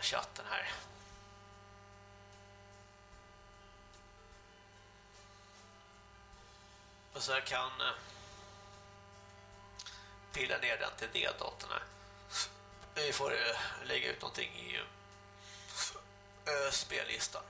chatten här. Och så här kan pilla ner den till D-datorn här. Vi får lägga ut någonting i spellistan.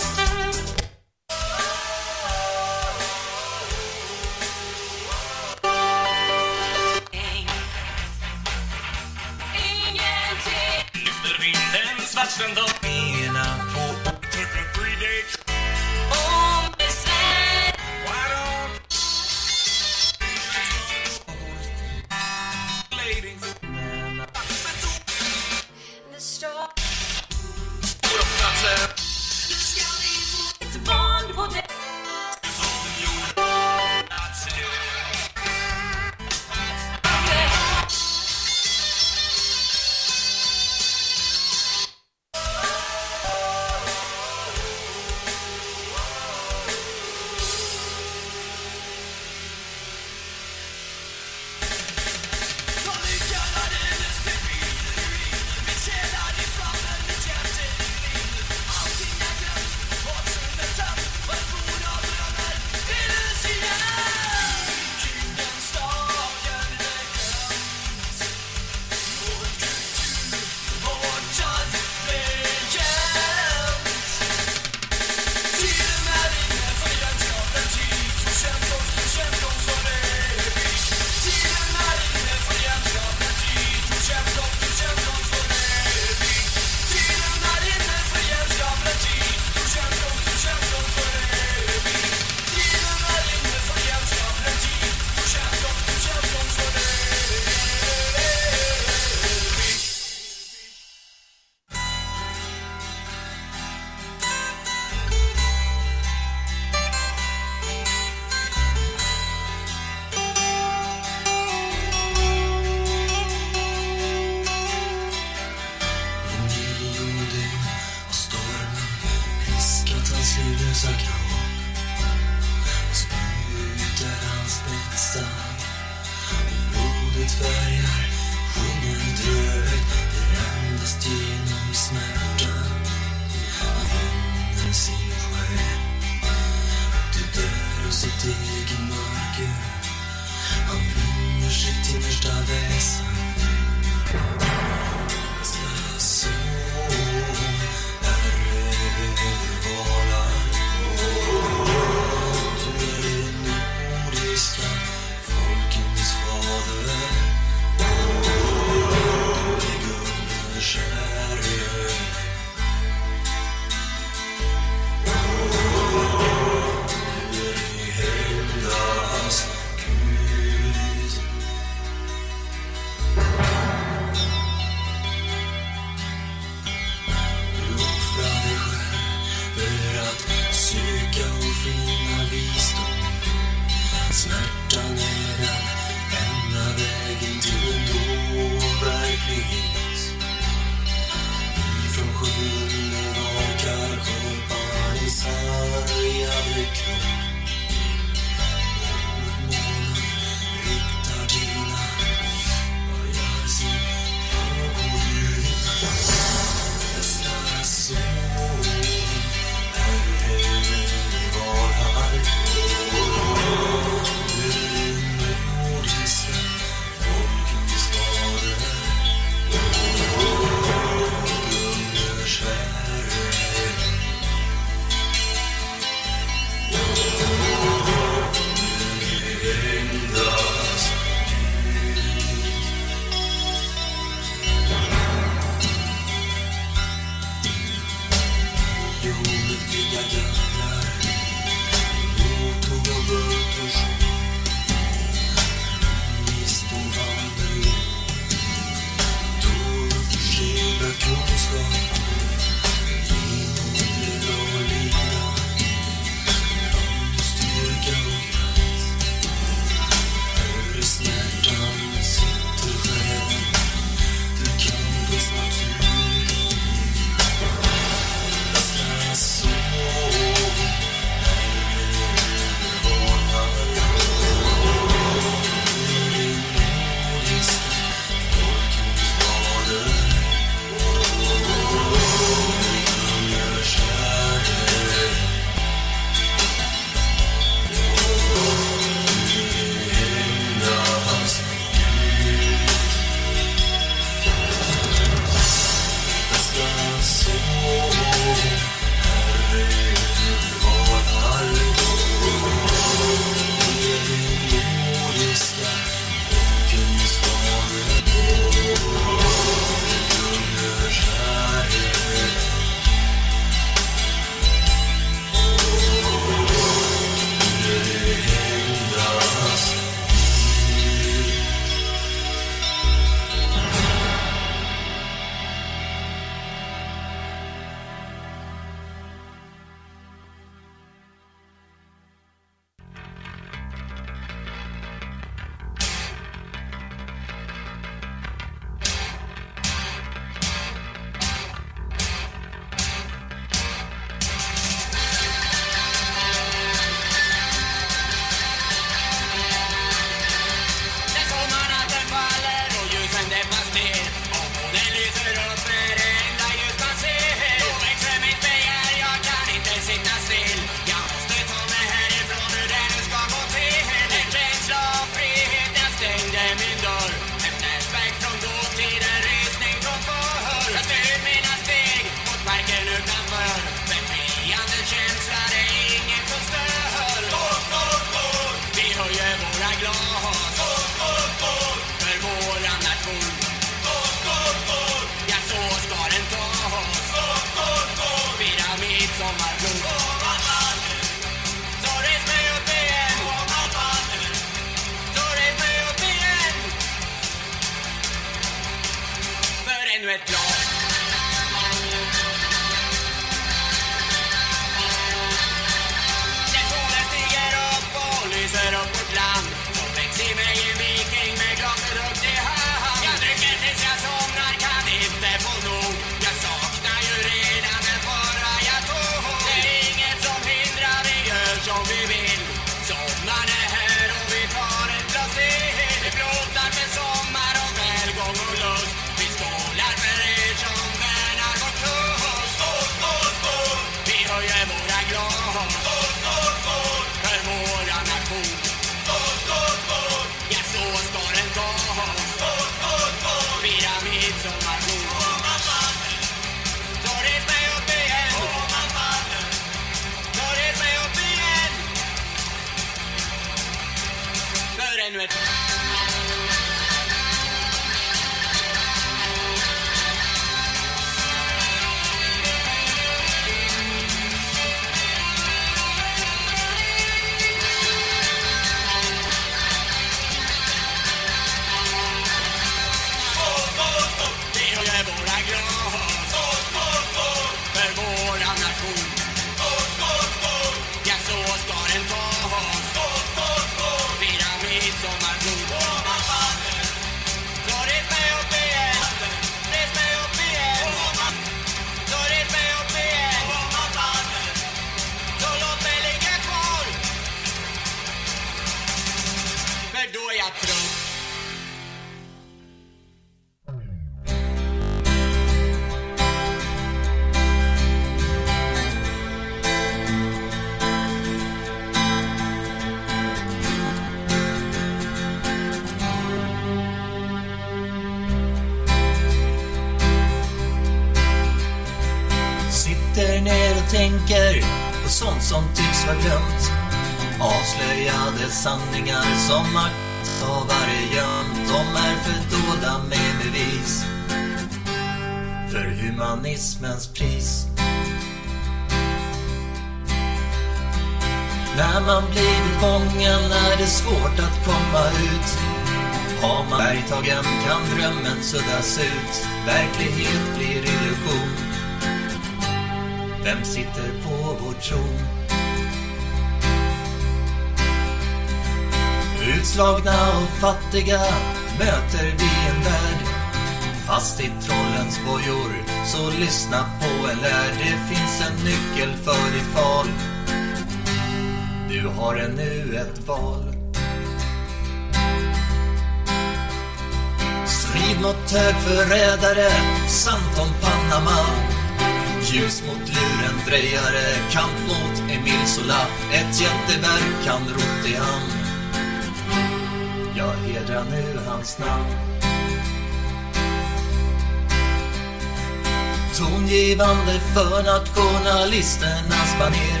Journalisternas baner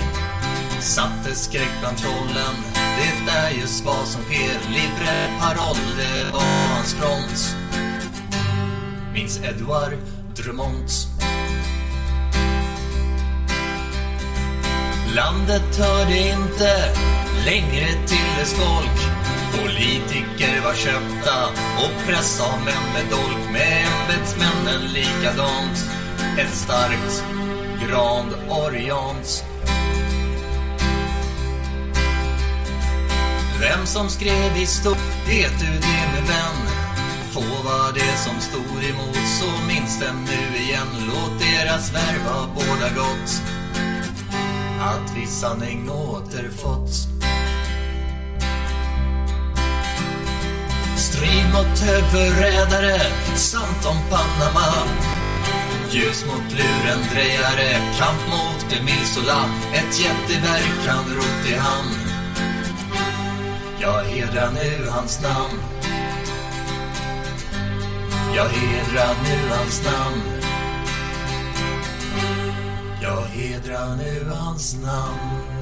Satte skräck bland trollen Det är just vad som sker. Libre parol, det var hans front. Minns Edouard Drummond. Landet hörde inte längre till dess folk. Politiker var köpta och press av män med dolk. Med ämbetsmännen likadant. Ett starkt Grand Orient Vem som skrev historia vet du det min vän? Få var det som stod emot så minns dem nu igen. Låt deras värva ha båda gott att vi sanning återfått. Strid mot högförrädare, Samt om Panama. Ljus mot luren, drejare, kamp mot Emil Milsola Ett jätteverk han rott i hamn. Jag hedrar nu hans namn. Jag hedrar nu hans namn. Jag hedrar nu hans namn.